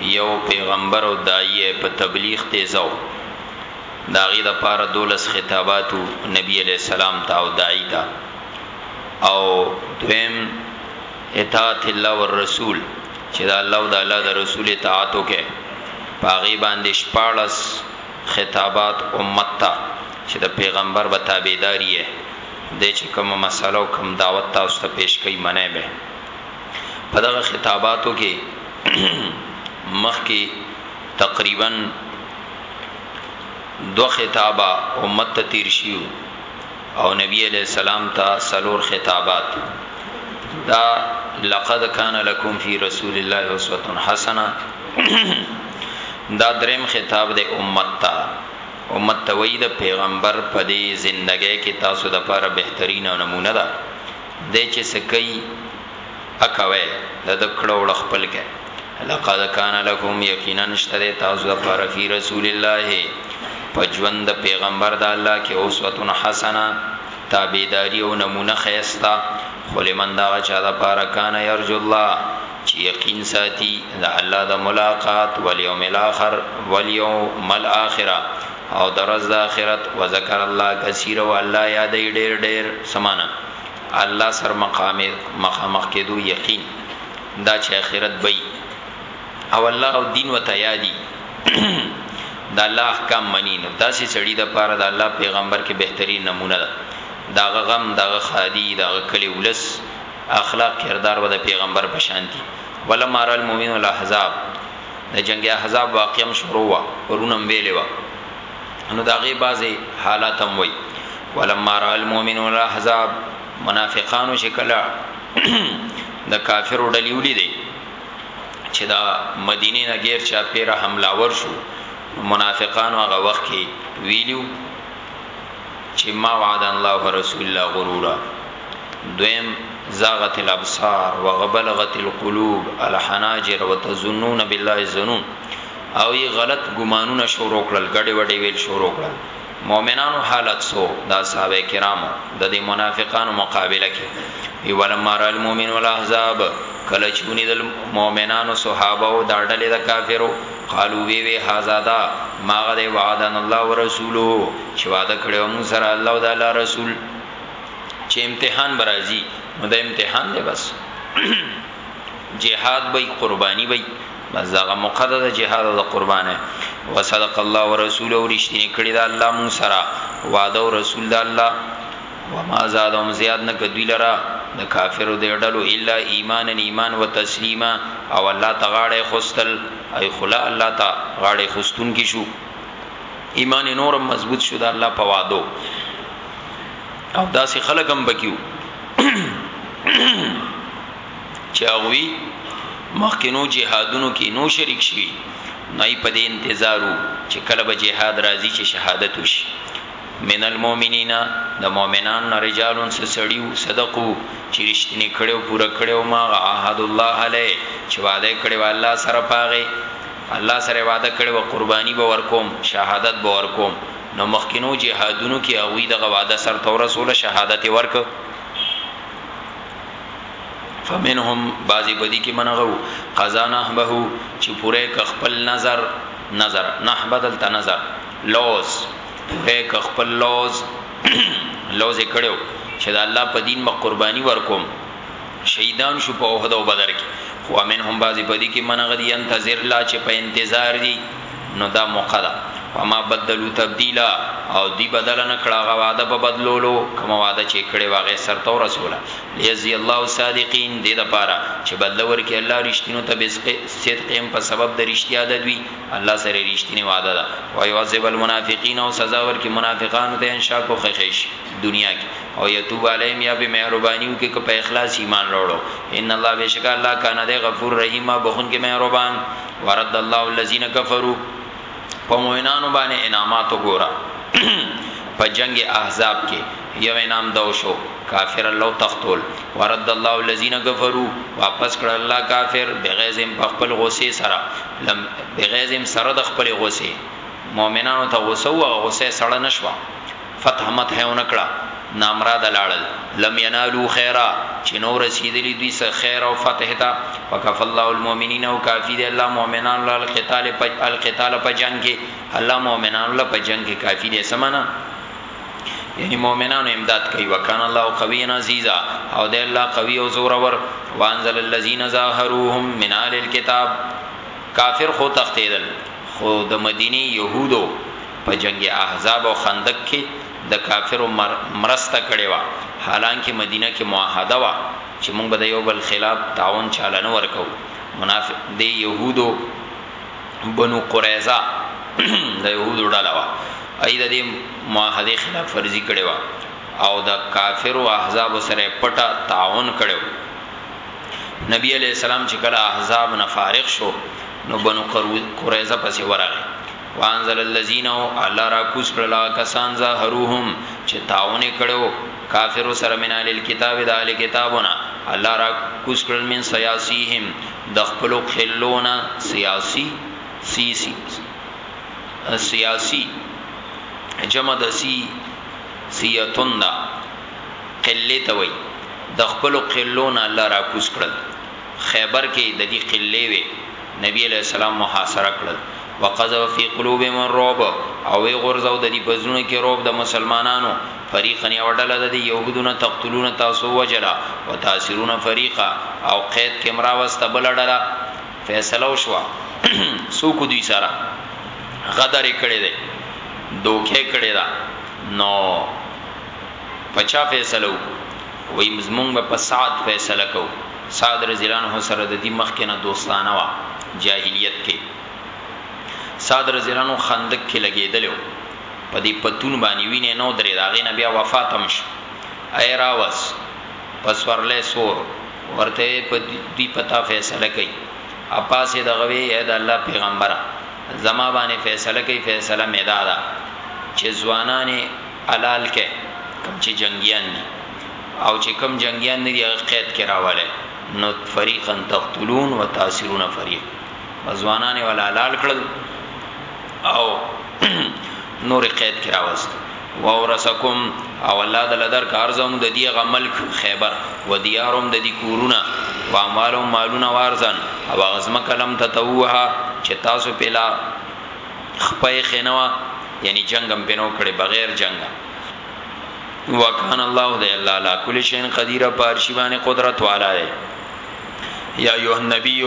یو پیغمبر او داعی په تبلیغ تیزه وو دهغه لپاره دولس خطابات وو نبی علیه السلام ته او داعی ته او دویم اطاعت الله والرسول چې د الله او د الله د رسول اطاعت وکه پاغي باندې شپارس خطابات امت ته چې د پیغمبر به تابعداري د چې کوم مسله او کوم دعوت تاسو ته پیش کوي منه به په دغه خطاباتو کې مخکې تقریبا دو خطابه امت ته تیر شیو او نبی علیہ السلام ته سلور خطابات دا لقد کان لکم فی رسول الله اسوه حسنه دا دریم خطاب د امت ته امت ته وی د پیغمبر په دې ژوندۍ کې تاسو د لپاره بهترین او نمونه ده دی چه څه کوي هغه کوی د ده کړه وړه خپل کړه لقد کان لکم یقینا شته دی تاسو د پاره فی رسول الله په ژوند د پیغمبر د الله کې اسوه حسنه تابعداری او نمونه خیستا خو لمن دا چا د پاره کان یرجو الله چې یقین ساتي د الله د ملاقات والیوم الاخر والیوم الاخره او درز د اخرت وذکر الله کثیر او الله یاد ډیر ډیر سمانه الله سر مقام مخامخ کېدو یقین دا چې اخرت بې او الله او دین وته یادی دا الله احکام منی نو داسې سړی د پاره د الله پیغمبر کې بهترین نمونه ده دا غم دا خادی دا کلی ولس اخلاق کردار و د پیغمبر په شان دي ولما را المؤمنون الاحزاب د جنګ احزاب واقعا هم شروع وه پرون هم ویلې وه نو دا غي بازي حالات هم وي ولما را المؤمنون الاحزاب منافقانو شکل د کافر ډلیولې دي چې دا مدینه نه غیر چا پیره حمله ور شو منافقانو هغه وخت کې ویلو چی ما وعد الله ورسول الله غرورا دویم زاغت الابصار وغبلغت القلوب الحناجر وتظنون بالله الظنون او یی غلط ګمانونه شروع کړل ګډي وډي ویل شروع کړل مؤمنانو حالت سو دا صحابه کرامو د دې منافقانو مقابله کې وی ولما را المؤمن والاحزاب کله چونی د مؤمنانو صحابه او داډلې د کافرو قالو وی وی هذا دا ما هغه دی وعدنا الله ورسوله چې وعده کړی و مون سره الله او د الله رسول چې امتحان برازي نو د امتحان دی بس جهاد به قرباني وي بس داغه مقدد جهاد او قربانه وصدق الله ورسوله ورشتنی کړی دا الله مون سره وعده او رسول د الله وما زادهم زیاد نه کدی لرا د کافرو د ډلو الا ایمان ایمان وتسلیما او الله تغاړه خوستل ای خلا الله تا غاړه خوستون کی شو ایمان نور مضبوط شو د الله په وادو او داسې خلک هم بکیو چې هغه مخکینو جهادونو کې نو شریک شي نه په دې انتظارو چې کله به جهاد راځي چې شهادت وشي من المؤمنین د مؤمنان نه رجال څه سړیو صدقو چې رښتینی کړي او پوره کړي او ما عهد الله علی چې وعده کړي و الله سره پاغه الله سره وعده کړي و قرباني به ورکوم شهادت به ورکوم نو مخکینو جهادونو کې هغه د غواده سر تو رسول شهادت ورک فمنهم بعضی بدی کې منغو قزانه به چې پوره ک خپل نظر نظر نه بدل ته نظر لوظ وی که خپل لوظ لوظ یې کړو چې د الله په دین به قرباني ورکوم شهیدان شو په احد او بدر کې خو امن هم بازي پدی کې منغه دي انتظر لا چې په انتظار دي نو دا موقع ده وما بدلو تبدیلا او دی بدل نه کړه غا وعده په بدلولو کوم وعده چې کړي واغې سرته رسوله لیزی الله صادقین دې د پاره چې بدل ورکې الله رښتینو ته به صدقهم په سبب د رښتیا د دوی الله سره رښتینی وعده ده ويعذب المنافقین او سزا ورکی منافقانو ته انشاء کو خخیش دنیا کی او یتوب علیهم یا به مهربانیو کې که په اخلاص ایمان وروړو ان الله بشک الله کان ده غفور رحیم بخون کې مهربان ورد الله الذين كفروا په موینانو باندې انعامات وګوره په جنگ احزاب کې یو انعام ده وشو کافر الله وتښتول ورد الله الذین کفروا واپس کړل الله کافر بغیظهم په خپل غصې سره لم بغیظهم سره د خپل غصې مؤمنانو ته غصه او غصه سړه نشوه فتح مت هونه کړه نامراد لاړل لم ینالو خیره چې نو رسیدلی دوی سره خیر او فتح ته وکف الله المؤمنین او کافی دی الله مؤمنان له القتال په القتال په جنگ کې الله مؤمنان له په جنگ کې کافی دی سمانه یعنی مؤمنانو امداد کوي وکان الله قوی عزیزا او د الله قوی او زور ور وانزل الذين ظاهروهم من اهل الكتاب کافر خو تختیدل خو د مدینه يهودو په جنگ احزاب او خندق کې د کافرو مرسته کړي وا حالانکه مدینه کې معاهده وا چې موږ به د یو بل خلاف تعاون چالنه ورکو منافق دی يهودو بنو قریظه د يهودو ډله وا اې د دې معاهده خلاف فرضي کړي وا او د کافر او احزاب سره پټه تعاون کړو نبی علی السلام چې کله احزاب نه فارغ شو نو بنو قریظه پسې ورغی وانزل الذين الله را کوس کړه کسان زهروهم چې تعاون کړو کافر سره من ال کتاب د ال کتابونه الله را کوس کړل من سیاسیهم د خپلو کښلو نه سیاسی، سیسی، سیاسی، جمع د سی، سیتون ده، قلې ته وایی، د خپلو قلو نه الله راکوز کړل، خیبر کې ددی قلې وې، نبی علیه السلام محاصره کړل، وقذف فی قلوبهم الرعب او وې غورځاو ددی په زړونو کې رعب د مسلمانانو. فریقا یو ډله د یهودو نه تقتلون تاسو وجلا وتاثرون فریقا او قید کمرا واست بل ډله فیصله وشو سو کو دوی سره غدر کړي دي دوکه کړي دا نو پچا فیصله وی مزمون په سات فیصله کو صاد رضی الله عنه سره د دې مخ کې نه دوستانه وا جاهلیت کې صاد رضی الله عنه خندق کې لګیدلو په دې پتون باندې وینه نه ودرېده، هغې نه بیا وفات هم شو. ای راوز! پسورلی سور! ورته وې په دوی په تا فیصله کوي. اپاسې دغه وې، ای د الله پیغمبره! زما باندې فیصله کوي، فیصله مې دا ده چې ځوانان یې حلال کړئ، کوم چې جنګیان دي او چې کوم جنګیان نه دي هغه قید کې راولئ، نو فریقا تقتلون وتاسرون فریقا، ځوانان یې ولا حلال کړل او. نور قید کې راوست وورثکم او الله د لدر کارزم د دی غمل خیبر و دیارم د دی کورونا و اموالهم مالون وارزان او غزم کلم تتوها چې تاسو پلا خپای خنوا یعنی جنگم پینو کړي بغیر جنگ وکان الله دی الله لا کل شین قدیر پارشیوان قدرت والا دی یا ایه النبی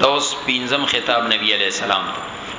دوس پینزم خطاب نبی علیہ السلام ته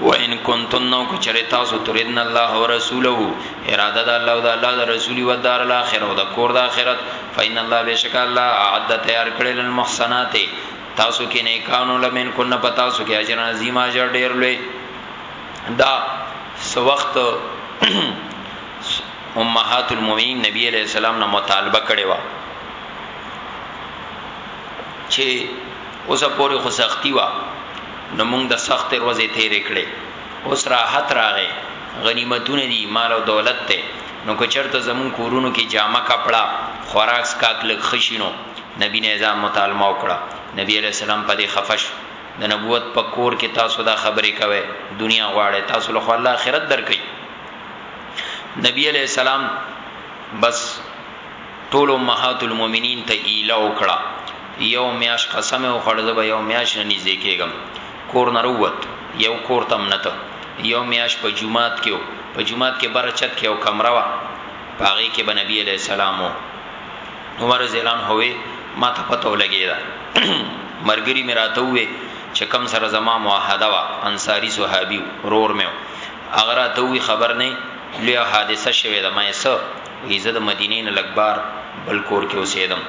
و ان کنتن نو کچری تاسو تريدن الله او رسوله اراده د الله او د الله د رسول او دار الاخره او د کور د اخرت فین الله بشک الله عد تیار کړل المحسنات تاسو کې نه کانو لمن کن پتا سو کې اجر عظیم اجر ډیر لوی دا سو وخت امهات المؤمنین نبی علیہ السلام نه مطالبه کړي وا چې اوسه پوری خو سختی وا نو موږ د سختې ورځې تېرې کړې اوس راحت راغی غنیمتونه دي مال او دولت دی نو که چرته زموږ کورونو کې جامه کپړه خوراک څکاک لږ ښه شي نو نبي نه ځان متعلمه وکړه نبي علیه السلام په دې خفه شو د نبوت په کور کې تاسو دا خبرې کوي دنیا غواړي تاسو له خو الله آخرت درکې نبی علیہ السلام بس ټولو امهات المومنین ته ایله وکړه، یو میاشت قسم یې وخوړ، زه به یو میاشت نه نږدې کیږم، کور نه راووت، یو کور ته هم نه ته، یو میاشت په جومات کې و، په جومات کې بره چت کې یو کمره وه، په هغې کې به نبی علیه السلام و، عمر رضی الله عنه وې، ما ته پته ولګیده، ملګري مې راته ووې چې کوم سره زما معاهده وه، انصاري صحابي و، ورور مې و، هغه راته ووې خبر نه یې لویه حادثه شوې ده، ما یې څه؟ وی زه د مدینې نه لږ بار بل کور کې اوسېدم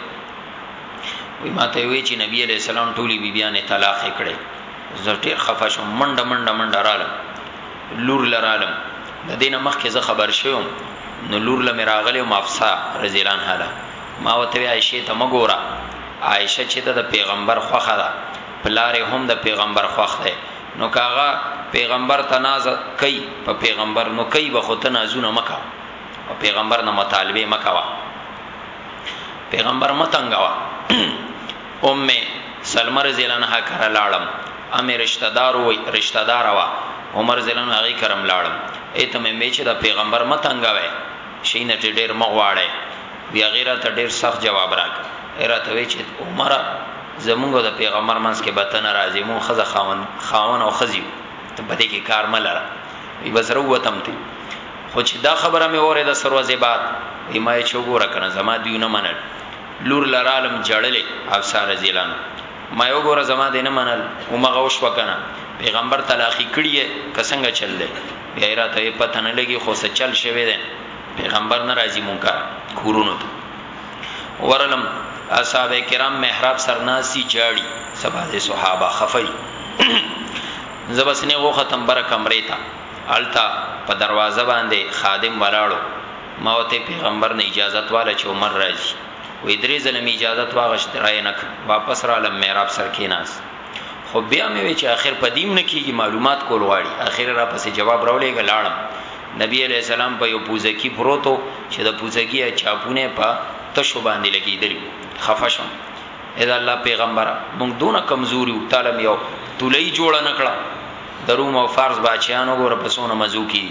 وی ماته وی چې نبی علی السلام ټولي بیبيانې طلاق کړې زه ډېر خفه شوم منډه منډه منډه رالم لور لرالم د دینه مخکې زه خبر شوم نو لور لمه راغلی او مافسا رضی الله عنها ده ما وته عائشه ته مګورا عائشه چې د پیغمبر خوخه ده پلار هم د پیغمبر خوخ ده نو کاغه پیغمبر تنازع کوي په پیغمبر نو کوي به خو تنازع نه مکه او پیغمبر نه مطالبه مکوا پیغمبر متنګوا ام سلمہ رضی الله عنها کړه لاړم امه رشتہ دار وای رشتہ دار وا عمر زلن هغه کرم لاړم ایته مې میچ د پیغمبر متنګوي شینه ډېر مغواړي دی غیره ته ډېر سخت جواب راک ایراته وی چې عمر زمونږ د پیغمبر منس کې بتن راځي مون خزه خاون خاون او خزي ته بده کې کار ملره بس روتم ته خو چې دا خبره مې وره د سروزې باد وی ما چې وګوره کنه زما دیونه منل لور لرالم جړلې افسر رضی الله عنه ما یو ګوره زما دینه منل او مغه وش وکنه پیغمبر تلاخی کړی کسنګ چل دی بیا را ته پته نه لګي خو څه چل شوی دی پیغمبر ناراضي مونږه کورونو ته ورلم اصحاب کرام محراب سرناسی جاړي سبا دي صحابه خفي زبسنه غو ختم بر کمرې ته هلته په دروازه باندې خادم ولاړ ؤ ما ورته پيغمبر نه اجازت واله چې عمر راځي وې درې ځله مې اجازت واغشت را يې نه کړ واپس رالم محراب سر کېناست خو بیا مې وې چې اخر پدیم نه کیږي معلومات کول غواړي اخر را پسې جواب راولې ګلاړم نبی عليه السلام په یو پوزکی پروتو چې د پوزکی چاپونه په تشو باندې لګیدلی خفشم اې دا الله پیغمبره مونږ دونه کمزوري او تعالی یو تولې جوړ نه کړه د روم او فارس باچیانو ګور په سونه مزو کی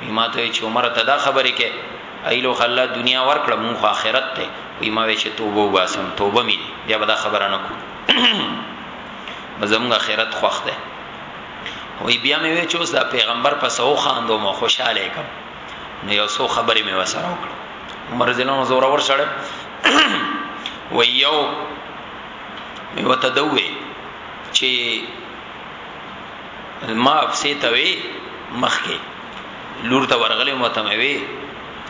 وی ما ته چې عمر ته دا خبرې کې ایلو خلا دنیا ورکړه مونږ آخرت ته وی ما وی چې توبه وباسم توبه می بیا به دا خبره نه کوم زموږ آخرت خوخ ده وی بیا می وی چې اوس دا پیغمبر په سو خاندو مو خوشاله کم نو یو سو خبرې می وسره وکړه عمر زلون زور ور سره وی یو وی وته دوی چې ما افسه ته وی مخکې لور ته ورغلې مو ته وی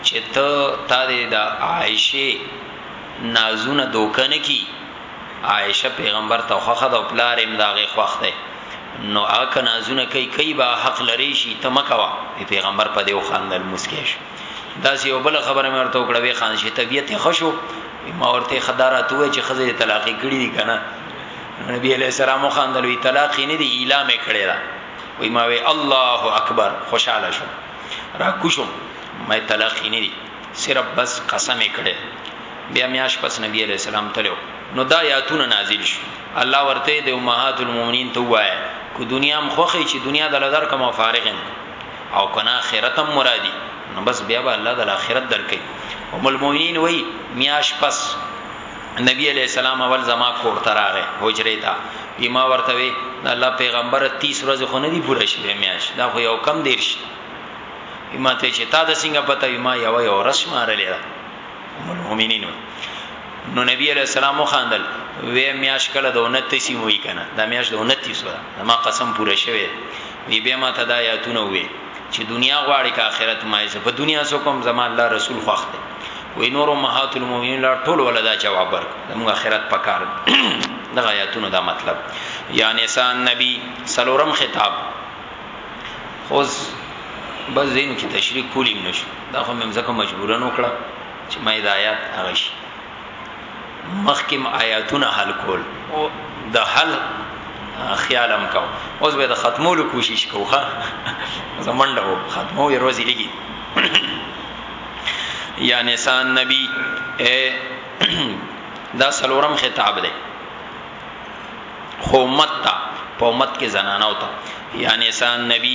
چې ته تا دې د عائشه نازونه دوکن کی عائشه پیغمبر ته خوخه د پلار امداغه خوخ ده نو اک نازونه کوي کوي با حق لري شي ته مکوا پیغمبر په دې وخاندل مسکیش دا سی یو بل خبره مې ورته وکړه وی خان شي طبيعت خوشو ما ورته خدارات وای چې خزه طلاق کړي دي کنه نبی علیہ السلام خواندل وی طلاق نه دی اعلان کړی دا وی ما وی الله اکبر خوشاله شو را کوشم ما طلاق نه دی صرف بس قسم کړی بیا میاش پس نبی علیہ السلام تلو نو دا یاتونه نازل شو الله ورته د امهات المؤمنین ته وای کو دنیا هم خوخی چې دنیا د لزر کوم فارغ او کنا اخرت هم مرادی نو بس بیا به الله د اخرت درکې هم المؤمنین وای میاش پس نبی علیہ السلام اول زما کور ته راغې حجره ته وی ما ورته وی الله پیغمبر 30 ورځې خو نه دی پوره شوه میاش دا خو یو کم دیرش ما ته چې تا د څنګه پته وی ما یو یو رس مارلې دا مومنینو نو نبی علیہ السلام خواندل وی میاش کله د 29 وی کنه دا میاش د 29 سره ما قسم پوره شوه وی به ما ته دا یاتونه وی چې دنیا غواړي که آخرت مایزه په دنیا سو کوم زمان الله رسول خوښ دی وې نور امهات المؤمنین لا ټول ولدا جواب ورک موږ آخرت پکار دغه آیاتونو دا مطلب یا نساء نبی سلورم خطاب خوز بس زین کی تشریح کولیم نشو دا خو ممزکه مجبورن وکړه چې ما هدایت هغه شي مخکې م آیاتونه حل کول او د حل خیال هم کوم اوس به د ختمولو کوشش کوو ښه زمونډه وو ختمو یې روزي لګي یا نسان نبی اے دا سلورم خطاب دی خو امت تا په امت کې زنانه وتا یا نسان نبی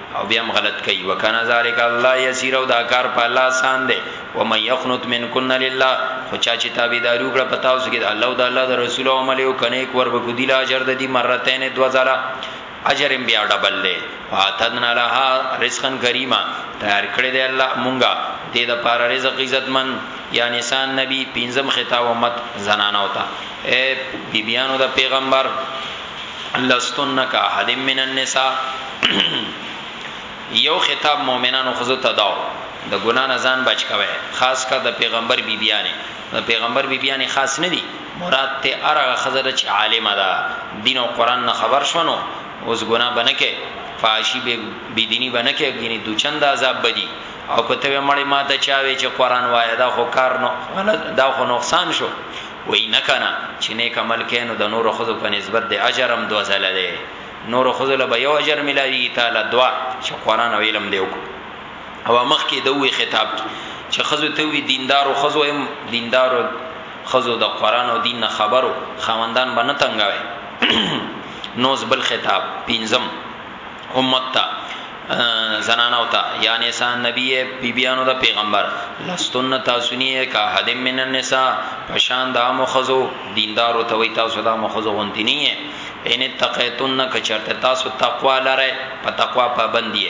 او بیا هم غلط کوي وکنا ذالک الله یسیر او دا کار په الله آسان دی و من یخنت من کن لله خو چا چې تابعداري وکړه په تاسو کې د الله او د الله د رسول او عمل او کنه کور به کو دی لا اجر د دې مرتين دو زرا اجر بیا ډبل دی فاتدنا لها رزقا کریما تیار کړی دی الله مونږه دې د پاره رزق عزتمن یا نسان نبی پنځم خطاب امت زنانه وتا اے بیبیانو د پیغمبر لستن کا احد من النساء یو خطاب مؤمنانو خزو ته داو د ګنا نه ځان بچ کوي خاص کر د پیغمبر بیبیانه د پیغمبر بیبیانه خاص نه دي مراد ته ارغه خزر چې عالم ده دین او قران نه خبر شونو اوس ګنا بنکه فاشی به بيدینی بنکه یعنی دو چند عذاب بدی او کته مړی ما ته چاوي چې قران وای دا خو کار نو دا خو نقصان شو وي نه کنه چي نيک عمل کړې نو د نورو ښځو په نسبت دي اجر هم دوه ځله دی نورو ښځو له به يو اجر ملاويږي تا له دوه چي قران او علم دي وکړو او مخکي د وي خطاب کي چي ښځو ته وي ديندارو ښځو هم ديندارو ښځو د قران او دين نه خبرو خاوندان به نه تنګوي نوز بل خطاب پنځم. امت ته زنانو ته یا نساء نبی بیبیانو د پیغمبر لستن تاسو نه کا حد من النساء پشان د مخزو دیندارو ته وی تاسو د مخزو غونتی نه ان تقیتن کچرته تاسو تقوا لره په تقوا پابندی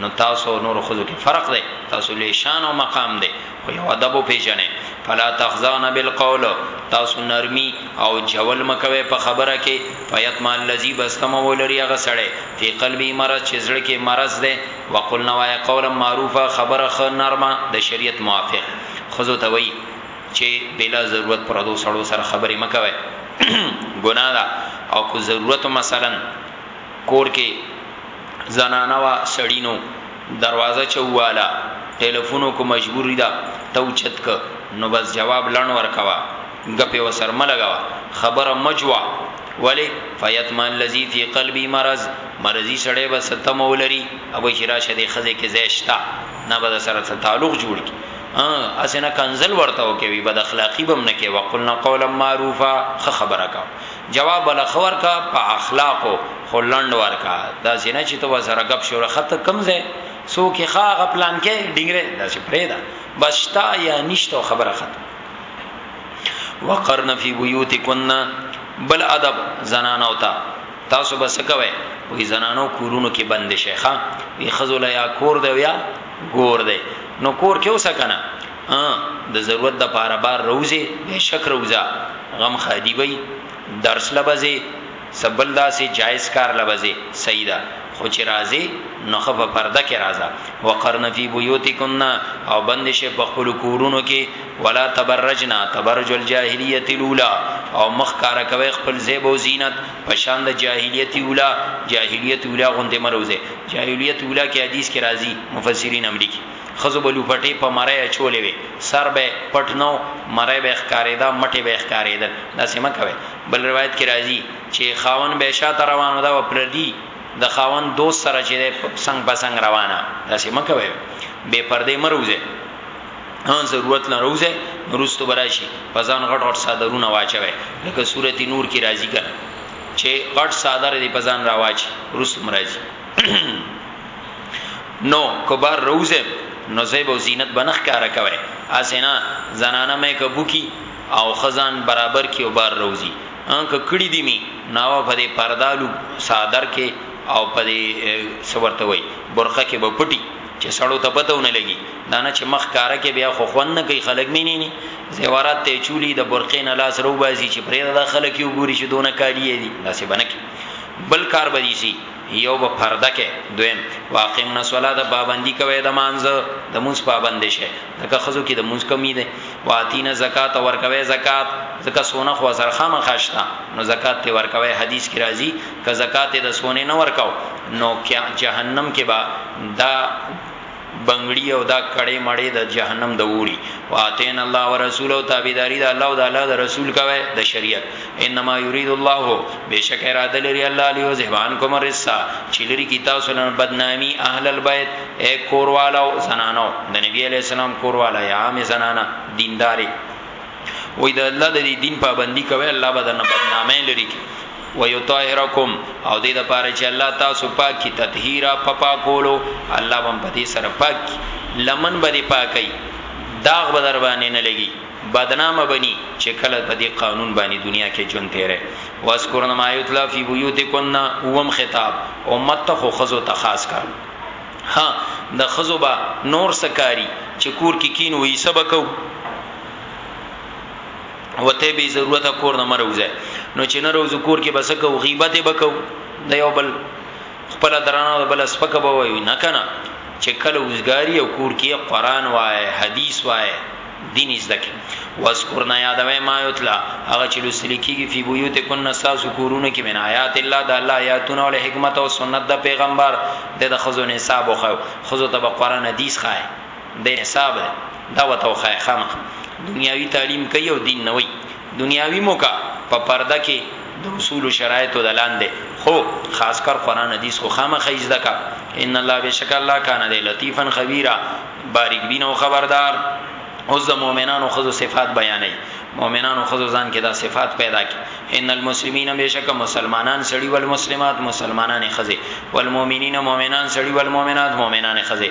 نو تاسو نور خزو کې فرق دی تاسو له شان او مقام دی خو یو ادب وپیژنې فلا تخزان بالقول تاسو نرمي او جول مکوي په خبره کې فیتما الذی بس تم ولري هغه سړی په قلبي مرض چې زړه کې مرض ده وقلنا وای قولا معروفه خبره خ نرمه د شریعت موافق خزو ته وای چې بلا ضرورت پردو سړو سره خبرې مکوي ګناه ده او کو ضرورت مثلا کور کې زنانه وه سړی نو دروازه چه وواله ټیلفون وکړو مجبوری ده ته اوچت که نو بس جواب لڼ ورکوه ګپی ورسره مه لګوه خبره مه جوه ولی فیطمع الذی فی قلبی مرض مرضی سړی به څه تمه ولری او به چی راشه دی ښځی کی ځای شته نه به درسره څه تعلق جوړ کی هسی نه کنځل ورته وکوی بد اخلاقی به هم نه کوی وقلن قولا معروفا ښه خبره کوه. جواب ولا ښه ورکه په اخلاقو خو لنډ ورکه داسې نه چې ته وسره غب شو خط کم ځای سو کې ښا غپلان کې ډینګره داسې پرېدا بس شتا یا نشته خبره ختم وقرن فی بیوتکن بل ادب زنان او تا تاسو بس کوي وی زنانو کورونو کې بند شيخه وی خزل یا کور دی یا ګور دی نو کور کې اوسه کنه ها د ضرورت د پاره بار روزي به شک روزا غم خادي وي درس لبزه سبل داسې جائز کار لبزه صحیح ده خو چې راځي نو خف پرده کې راځه وقرن فی بیوتکن او بند شي په خپل کورونو کې ولا تبرجنا تبرج الجاهلیه الاولى او مخ کار کوي خپل زیب او زینت په شان د جاهلیت اوله جاهلیت اوله غوندې مروزه جاهلیت اوله کې حدیث کې راځي مفسرین امریکي ښځو به لوپټې په مرۍ اچولې وې، سر به پټ نه و، مرۍ به ښکارېده، مټې به یې ښکارېدل، داسې مه کوئ. بل روایت کې راځي چې خاوند به شاته روان و، دا به پردي د خاوند دوست سره چې دی څنګ په څنګ روانه، داسې مه کوئ، بې پردې مه روځئ، ان ضرورت لرئ وروځئ، وروسته به راشي، په ځان غټ غټ څادرونه واچوئ، لکه سورت نور کې راځي کنه چې غټ څادر دې په ځان راواچي، وروسته هم راځي. نو کبار روزه نو زیب او زینت بنخ کار کوي اسینا زنانه مې کبو کی او خزان برابر کی او بار روزي انک کړي دی می ناو په دې پردالو صادر کې او په دې سورته وای برخه کې به پټي چې سړو ته پته ونه لګي دانه چې مخ کار کې بیا خو خوند نه کوي خلک مینې نه زیورات ته چولی د برقې نه لاس رو باسي چې پرې د خلک یو ګوري چې دونه کالی دي داسې بنکي بل کار بدی سي یو به پرده کې دویم واقیم نسولا د پابندی کوي د مانځ د مونږ پابند شي دغه خزو کې د مونږ کمی ده واتینا زکات ور کوي زکات زکه سونه خو سره خامه خاشتا نو زکات ته ور کوي حدیث کې راځي ک زکات د سونه نه ور کاو نو کیا جهنم کې با دا بنګړي او دا کړې مړې د جهنم د اوري واتین الله ورسول او تابعداري د الله او د الله د رسول کوي د شریعت انما یرید الله بشک اراده لري الله علیه ذهبان کوم رسا چلری کی تاسو نه بدنامي اهل البیت اے کوروالو زنانو د نبی علی السلام کوروالا یا عام زنانا دینداري وې د الله د دین پابندي کوي الله بدن بدنامي لري ويطهرکم او دې د پاره چې الله تاسو پاک کی تطهیرا پپا کولو الله بم پدې سره پاک کی لمن به دې پاکي داغ به در باندې نه لګي بدنامه بني چې کله په دې قانون باندې دنیا کې جون تیرې واسکرن ما یتلا فی بیوتکن اوم خطاب امت ته خو خزو ته خاص کار ها د خزو با نور سکاری چې کور کې کی کین وې سبکو وته به ضرورت کور نه مروزه نو چې نه روز کور کې بس کو غیبت بکو د یو بل خپل درانه بل سپک به وي نه کنه چې کله وزګاری او کور کې قران وای حدیث وای دین زدک واذکر نه یادوي ما یتلا هغه چې لسل کېږي فی بیوت کن نساس کورونه کې من آیات الله د الله آیاتونه او حکمت او سنت د پیغمبر د خزو نصاب خو خزو ته قران حدیث خای بې حساب ده دا وته وخای خامخ دنیاوی تعلیم کوي او دین نه وي دنیاوی موکا په پرده کې د اصول او شرایطو د لاندې خو خاص کر قران حدیث خو خامخ ایزده کا ان الله بشک الله کان دی لطیفا خبیرا باریک بین او خبردار اوس د مؤمنانو خزو صفات بیانې مؤمنانو خزو ځان کې دا صفات پیدا کی ان المسلمین بشک مسلمانان سړي والمسلمات مسلمانان خزي والمؤمنین مؤمنان سړي والمؤمنات مؤمنان خزي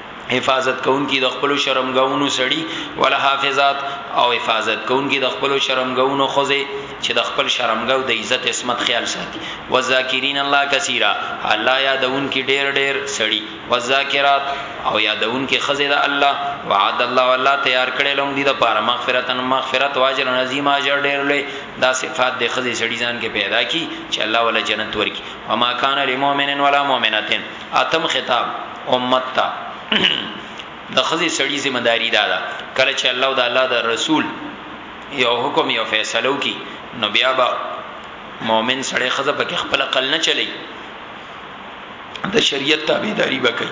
حفاظت کوونکی د خپل شرمګاونو سړی ولا حافظات او حفاظت کوونکی د خپل شرمګاونو خوځي چې د خپل شرمګاو د عزت عصمت خیال ساتي وذاکرین الله کثیره الله یادون کی ډیر ډیر سړی وذاکرات او یادون کی خزه د الله وعد الله والله تیار کړي لوم دي د پاره مغفرتن مغفرت واجر عظیم اجر ډیر لوی دا صفات د خزه سړی ځان کې پیدا کی چې الله ولا جنت ورکی وما کان للمؤمن ولا مؤمنه اتم خطاب امت ته د خزي سړی ذمہ داری دا ده کله چې الله او د الله د رسول یو حکم یو فیصله وکي نو بیا به مؤمن سړی خزه پکې خپل عقل نه چلی د شریعت تابعداري وکړي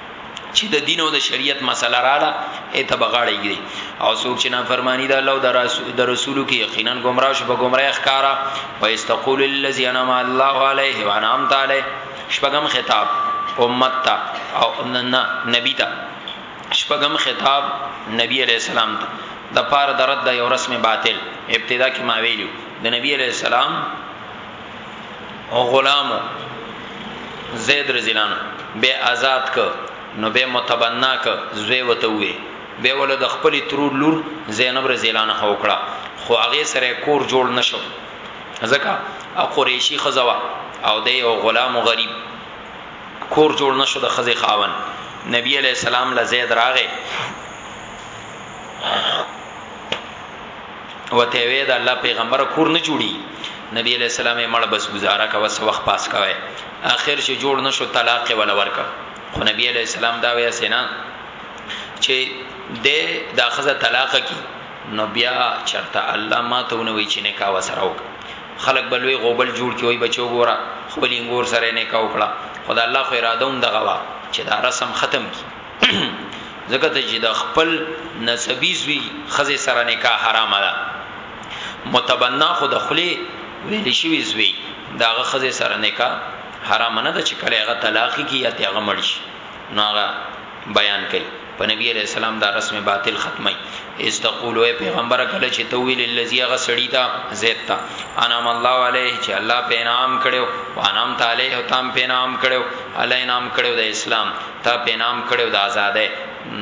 چې د دین او د شریعت مسله رااله ایته بغاړی ګری او څوک چې نافرمانی د الله او د رسول کې یقینا گمراه شو په گمراه ښکارا ويستقول الذي انعم الله عليه وانعم تعالی شپږم خطاب امت تا او نه نبی تا شپږم خطاب نبی علیہ السلام تا د پار درد د یو رسم باطل ابتدا کې ما ویلو د نبی علیہ السلام او غلام زید رضی الله عنه به آزاد ک نو به متبنا ک زوی وته وې به ول د خپل ترور لور زینب رضی الله عنها وکړه خو هغه سره کور جوړ نشو ځکه او قریشی خزوا او د یو غلام غریب کور جوړ نشو د خزې خاون نبی علی السلام له زید راغې وته وې د الله پیغمبر کور نه جوړي نبی علیہ السلام مړ بس گزاره کا وس وخت پاس کوي اخر چې جوړ نشو طلاق ولا ورک خو نبی علیہ السلام دا وې سینا چې د دا خزه طلاق کی نو بیا چرته الله ما ته ونوي چې نکاح وسره وک خلق بلوي غوبل جوړ کی وای بچو ګورا خپل انګور سره نکاح وکړه خدای الله خو اراده هم دغه وا چې دا رسم ختم کی ځکه ته چې د خپل نسبی زوی خزه سره نکاح حرام ده متبنا خو د خلی ویل شوی زوی داغه خزه سره نکاح حرام نه ده چې کله هغه طلاق کی یا ته هغه مړ شي نو هغه بیان کړي په نبی علیہ السلام دا رسم باطل ختمي استقولوا پیغمبر کله چې تویل الذی هغه سړی دا زید تا انام الله علیه چې الله په انعام کړو وانام تعالی او تام په انعام کړو الله انعام کړو د اسلام تا په نام کړو د آزادۍ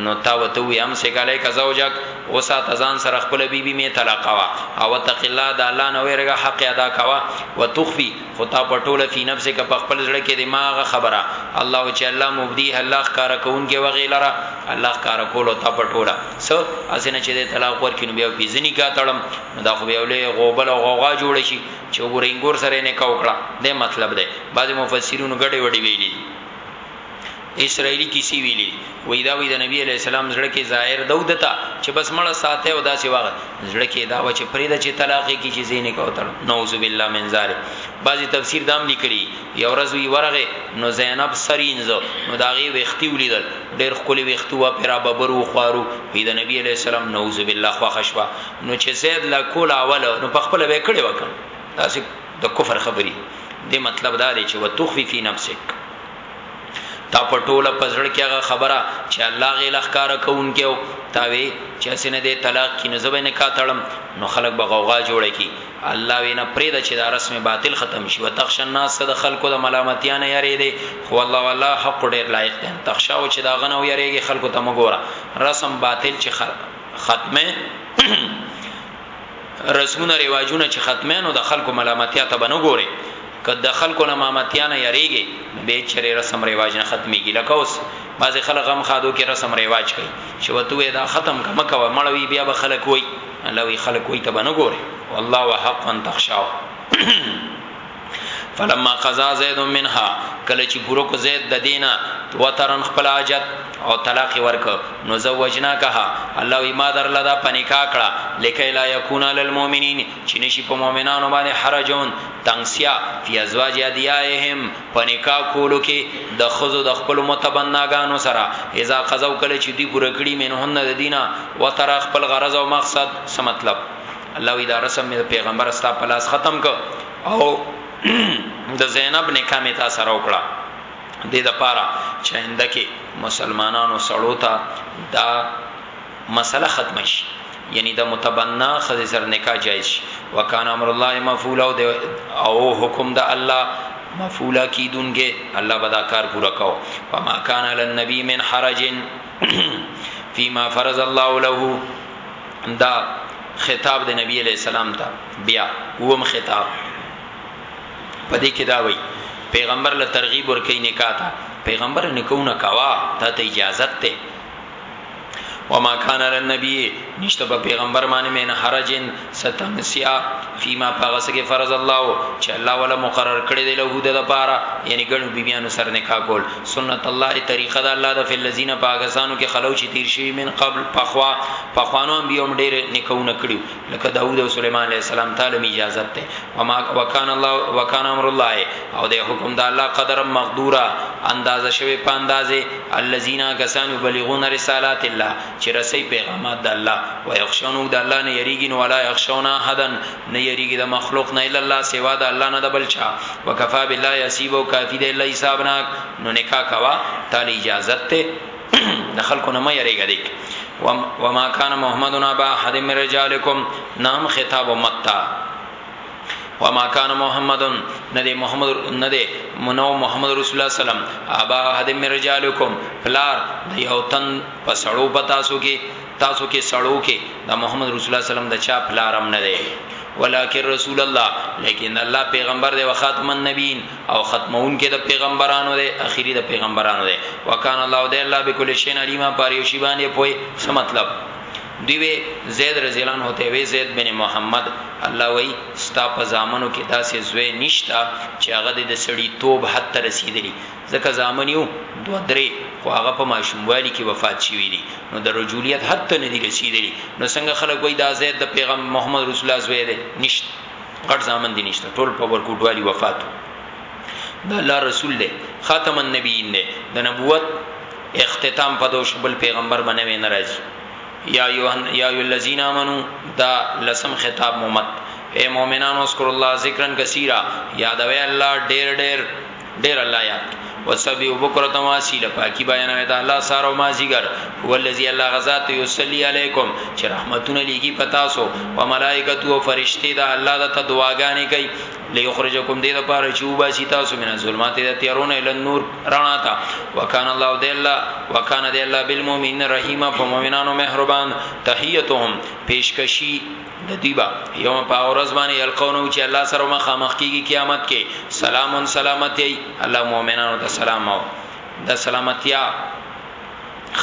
نو تا وته وی هم سګلای کا زوجک اوسا تزان سره خپل بی بی می طلاق وا او تق الله د الله نو ورګه حق ادا کوا وتخفي خو تا پټول فی نفس ک په خپل زړه کې دماغه خبره الله چې الله مبدی الله کار کوونکې وغیلره الله کار کولو تا پټولا سو اسنه چې د طلاق ورکې نو بیا په ځنی کا تړم دا خو بیا ولې غوبل او غوغا جوړ شي چې ورینګور سره نه کا وکړه د مطلب ده بعض مفسرونو ګډې وډې ویلي اسرایلی کیسی ویلی وای دا وای د نبی علی السلام زړه کې ظاهر دو دتا چې بس مړه ساته او داسې واغ زړه کې دا و چې پرېدا چې طلاق کې چې زینې کو تړ نعوذ بالله من ذلک بعضی تفسیر دام لیکلی یو ورځ وی ورغه نو زینب سرینز نو داغي وختي ولیدل ډېر خولي وختو وا پیرا ببرو خوارو وی د نبی علی السلام نعوذ بالله خو خشوا نو چې زید لا کول اول نو په خپل به کړي وکړ داسې د کفر خبري دې مطلب دا دی چې وتخفي فی نفسک تا په ټوله پزړه کې هغه خبره چې الله غي لخکار کوونکی او تاوي چې اسنه دې طلاق کې نه زبې نه کاتړم نو خلک به غوغا جوړ کی الله وینا پرېدا چې دا رسم باطل ختم شي وتخش الناس صد خلکو د ملامتیا نه یری دي خو الله والله حق ډېر لایق دي تخشا او چې دا غنو یریږي خلکو ته مګوره رسم باطل چې ختمه رسمونه رواجونه چې ختمه نو د خلکو ملامتیا ته بنو ګوري که د خلکو نه مامتیا نه یریږي به چیرې رسم ریواج نه ختميږي لکه اوس بعضی خلک غم خادو کې رسم ریواج کوي چې وته دا ختم کما کوه مړوي بیا به خلک وای الله وی خلک وی ته بنو ګوره والله وحق ان تخشاو فلما قضا زید منها کله چې پوره کو زید د دینا وترن خپل حاجت او طلاق ورک نو زوجنا کها الله وی ما در لدا پنیکا کړه لکه لا یکون للمؤمنین چې نشي په مؤمنانو باندې حرجون تنگسیا فی ازواج ادیاهم پنیکا کولو کې د خزو د خپل متبناګانو سره اذا قضاو کله چې دی پوره کړي منهن د دینا وتر خپل غرض او مقصد څه مطلب الله وی دا رسم می پیغمبر استا په لاس ختم ک او د زینب نکاح می تا سره وکړه د دې لپاره چې انده کې مسلمانانو سړو ته دا مسله ختم شي یعنی د متبنا خزې سره نکاح جایز شي وکانه امر الله مفعولا او حکم د الله مفعولا کیدونګه الله بدا کار پورا کاو فما کان للنبی من حرج فيما فرض الله له دا خطاب د نبی علیہ السلام ته بیا اوم خطاب پدې کې دا وایي پیغمبر له ترغیب ور کوي نکاح ته پیغمبر نکونه کوا ته ته اجازه ته وما کان للنبی نشته په پیغمبر باندې مین حرجن ستنسیا فيما پاغس کې فرض الله چې الله ولا مقرر کړی دی له د لپاره یعنی ګڼو بیبيانو سر نکاح کول سنت الله طریقه د الله د فل الذين پاکستانو کې خلو چې تیر شي من قبل پخوا پخوانو هم بيوم ډېر نکونه کړو لکه داوود او سليمان عليه السلام تعالی می اجازه ته وما وکان الله وکان امر الله او د حکم د الله قدر مقدورا اندازه شوی په اندازه الذين کسانو بلغون رسالات الله چه رسي پيغامات د الله ويخشونه د الله نه يريږي نو ولا يخشون احدا نه يريږي د مخلوق نه الا الله سوا د الله نه د بل چا وکفا بالله يسيب او کافي د الله حسابناک نو نکاح کوا تعالی اجازه ته د خلکو نه مې يريږي دیک وما كان محمد ابا احد من رجالكم نام خطاب امت تا وما كان محمد ندی محمد ندی منو محمد رسول الله سلام ابا احد من رجالکم فلار یو تن په سړو په تاسو کې تاسو کې سړو کې دا محمد رسول الله سلام د چا پلارم نه دی ولکه رسول الله لیکن الله پیغمبر دی وخاتم النبین او ختمون کې د پیغمبرانو دی اخیری د پیغمبرانو دی وکانه الله دی الله بكل شی علیما پاره شی باندې پوي څه مطلب دیوی زید رضی الله عنه ته وی زید بن محمد الله وی ستا په زامنو کې داسې زوی نشتا چې هغه د سړی توب حتی رسیدلی ځکه زامن یو دوه درې خو هغه په ماشوموالي کې وفات شوي دي نو د رجولیت حد ته نه دي رسیدلي نو څنګه خلک وایي دا زید د پیغمبر محمد رسول الله زوی دی نشته غټ زامن دي نشته ټول په ورکوټوالي وفات د الله رسول دی خاتم النبیین دی د نبوت اختتام په دوش بل پیغمبر باندې نه راځي یا یوهن یا الذین امنو دا لسم خطاب محمد اے مومنانو اذکر الله ذکرن کثیره یادوي الله ډېر ډېر ډیر الله یاد وسبیو بکرت واسیل پاکی بیان د الله سارو ما زیګر هو الذی الله غزاد یصلی علیکم چې رحمتونه لیږي پتا سو او ملائکه او فرشتي دا الله د تدواګانی کوي ليخرجکم دې د پاره چې وباسي تاسو من ظلمات د تیارونه ال نور رانا تا وکانه الله دې الله وکانه دې الله بالمؤمنین رحیمه په مؤمنانو مهربان تحیتهم پیشکشی د دوی با یوم په اورز باندې یلقونو چې الله سره مخامخ کیږي قیامت کې سلامون سلامتی الله مؤمنانو ته سلام او د سلامتیا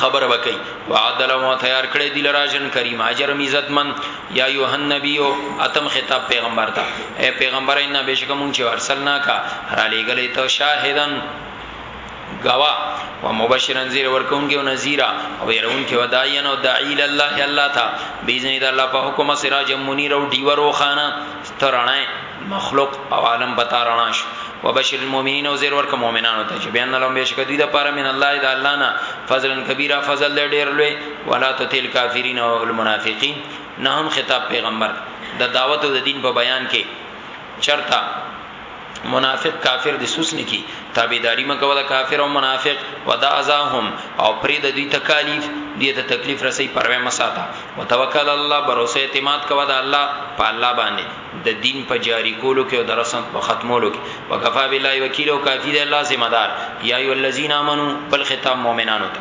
خبر وکي وعدل مو تیار کړی دی لراجن کریم اجر می عزتمن یا یوهن نبیو اتم خطاب پیغمبر ته اے پیغمبر ان بشکمون چې ورسلنا کا را لګلې تو شاهدن گوا و مبشرن زیر ورکون کې او نذیرا او يرون کې وداعین او داعی الله الله تا باذن د الله په حکم سراج منیر او دیور او خانه ترانه مخلوق او عالم بتا راناش وبشر المؤمنین او زیر ورک مؤمنانو ته چې بیان لهم بشک دوی د پاره من الله د الله نه فضلا کبیره فضل ډیر لوی ولا تتل کافرین او المنافقین نه هم خطاب پیغمبر د دعوت او د دین په بیان کې چرتا منافق کافر د سوس نکی تابعداري مکو د کافر او منافق ودا ازاهم او پرې د دوی تکالیف دې ته تکلیف رسي پروي مساته وتوکل الله باور او اعتماد کوه د الله په الله باندې د دین په جاری کولو کې او د رسم په ختمولو کې وکفا بالله وکیل او کافی دی الله ذمہ دار یا ایو الذین امنو بل خطاب مؤمنانو ته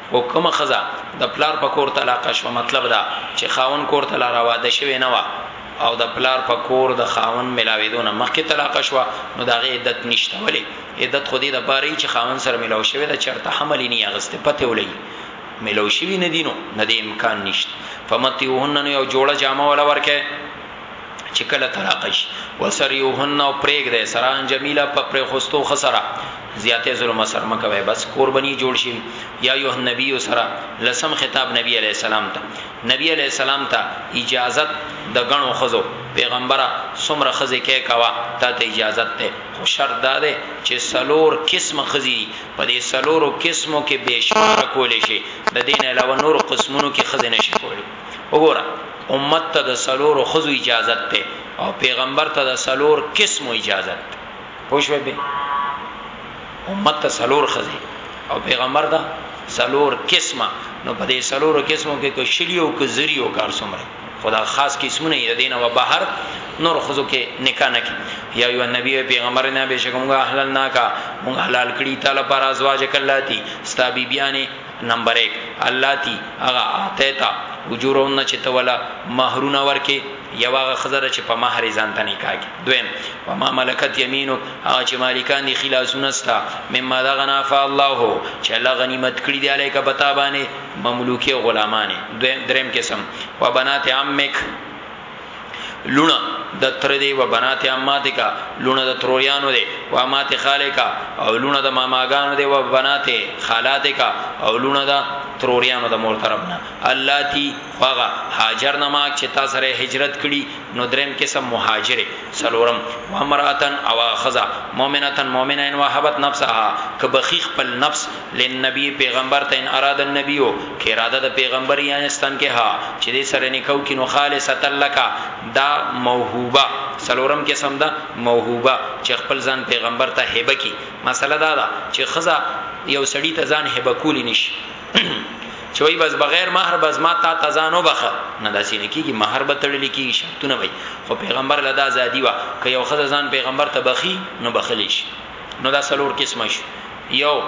خو کومه ښځه د پلار په کور طلاقه شوه مطلب دا چې خاوند کور ته لا راواده شوې نه وه او د پلار په کور د خاوند ملاوېدو نه مخکې طلاقه شوه نو د هغې عدت نشته ولې عدت خو دې لپاره یي چې خاوند سره ملاو شوې ده چرته حمل یې نه اغستې پته ولګي ملاو شوي نه دي نو د دې امکان نشته فمتعوهن نو یو جوړه جامه ولا ورکه چې کله طلاق شي وسريوهن او پرېګ دې سران جميله په پر خوستو خسرا زیاته ظلم سر مکوي بس قرباني جوړ شي یا یو نبی سره لسم خطاب نبی علی السلام ته نبی علی السلام ته اجازت د غنو خزو پیغمبره سمره خزه کې کوا ته ته اجازت ته خو شرط دا ده چې سلور قسم خزي په دې سلورو قسمو کې بشمار کول شي د دین علاوه نور قسمونو کې خزه نشي کول وګوره امت ته د څلورو ښځو اجازت دی او پیغمبر ته د څلور قسمو اجازت دی پوه شوئ به امت ته څلور ښځې او پیغمبر ته څلور قسمه نو په دې څلورو قسمو کې که شلیو که زریو کار سمره خدا خاص قسمونه یې دینه و بهر نور خزو کې نکاح نه کی یا یو نبی پیغمبر نه بشکمغه احلال نه کا مونږ حلال کړی تعالی پر ازواج کلاتی ستا بیبیانه نمبر ايک، الاتي، هغه، آتيتا، اجورهن، چې ته وله مهرونه ورکې، يوه هغه ښځه ده چې په مهر يې ځانته نکاح کې، دويم، وما ملکت يمينک، هغه چې مالکان دي ښي لاسونه ستا، مما د هغه نه افاء الله، چې الله غنيمت کړي دي عليک په تا باندې، مملوکې او غلامانې، دريم قسم، وبنات عمک، لونه د تر دی و بنات اماته کا لونه د تروریانو دی و اماته خاله کا او لونه د ماماګانو دی و بنات خالات کا او لونه د تروریانو د مور طرف نه الله تی هغه هاجر نما چې تا سره هجرت کړي نو دریم قسم مهاجر سلورم و امراتن او خزا مؤمنتن مؤمنین وهبت نفسها کبخیخ پل نفس للنبی پیغمبر ته ان اراد النبی که اراده د پیغمبر یا استن کې ها چې دې سره نکاو کې نو خالص تلک دا موهوبه سلورم کې سم ده موهوبه چې خپل ځان پیغمبر ته هبه کی مسله دا ده چې خزا یو سړی ته ځان هبه کولی نشي چې وای بس بغیر مہر بس ما تا تزانو بخه نه داسې نه کیږي مہر به تړل کیږي شرطونه وای خو پیغمبر لدا ازادي وا که یو خزا ځان پیغمبر ته بخي نو بخلیش نو دا سلور قسمه شو يو،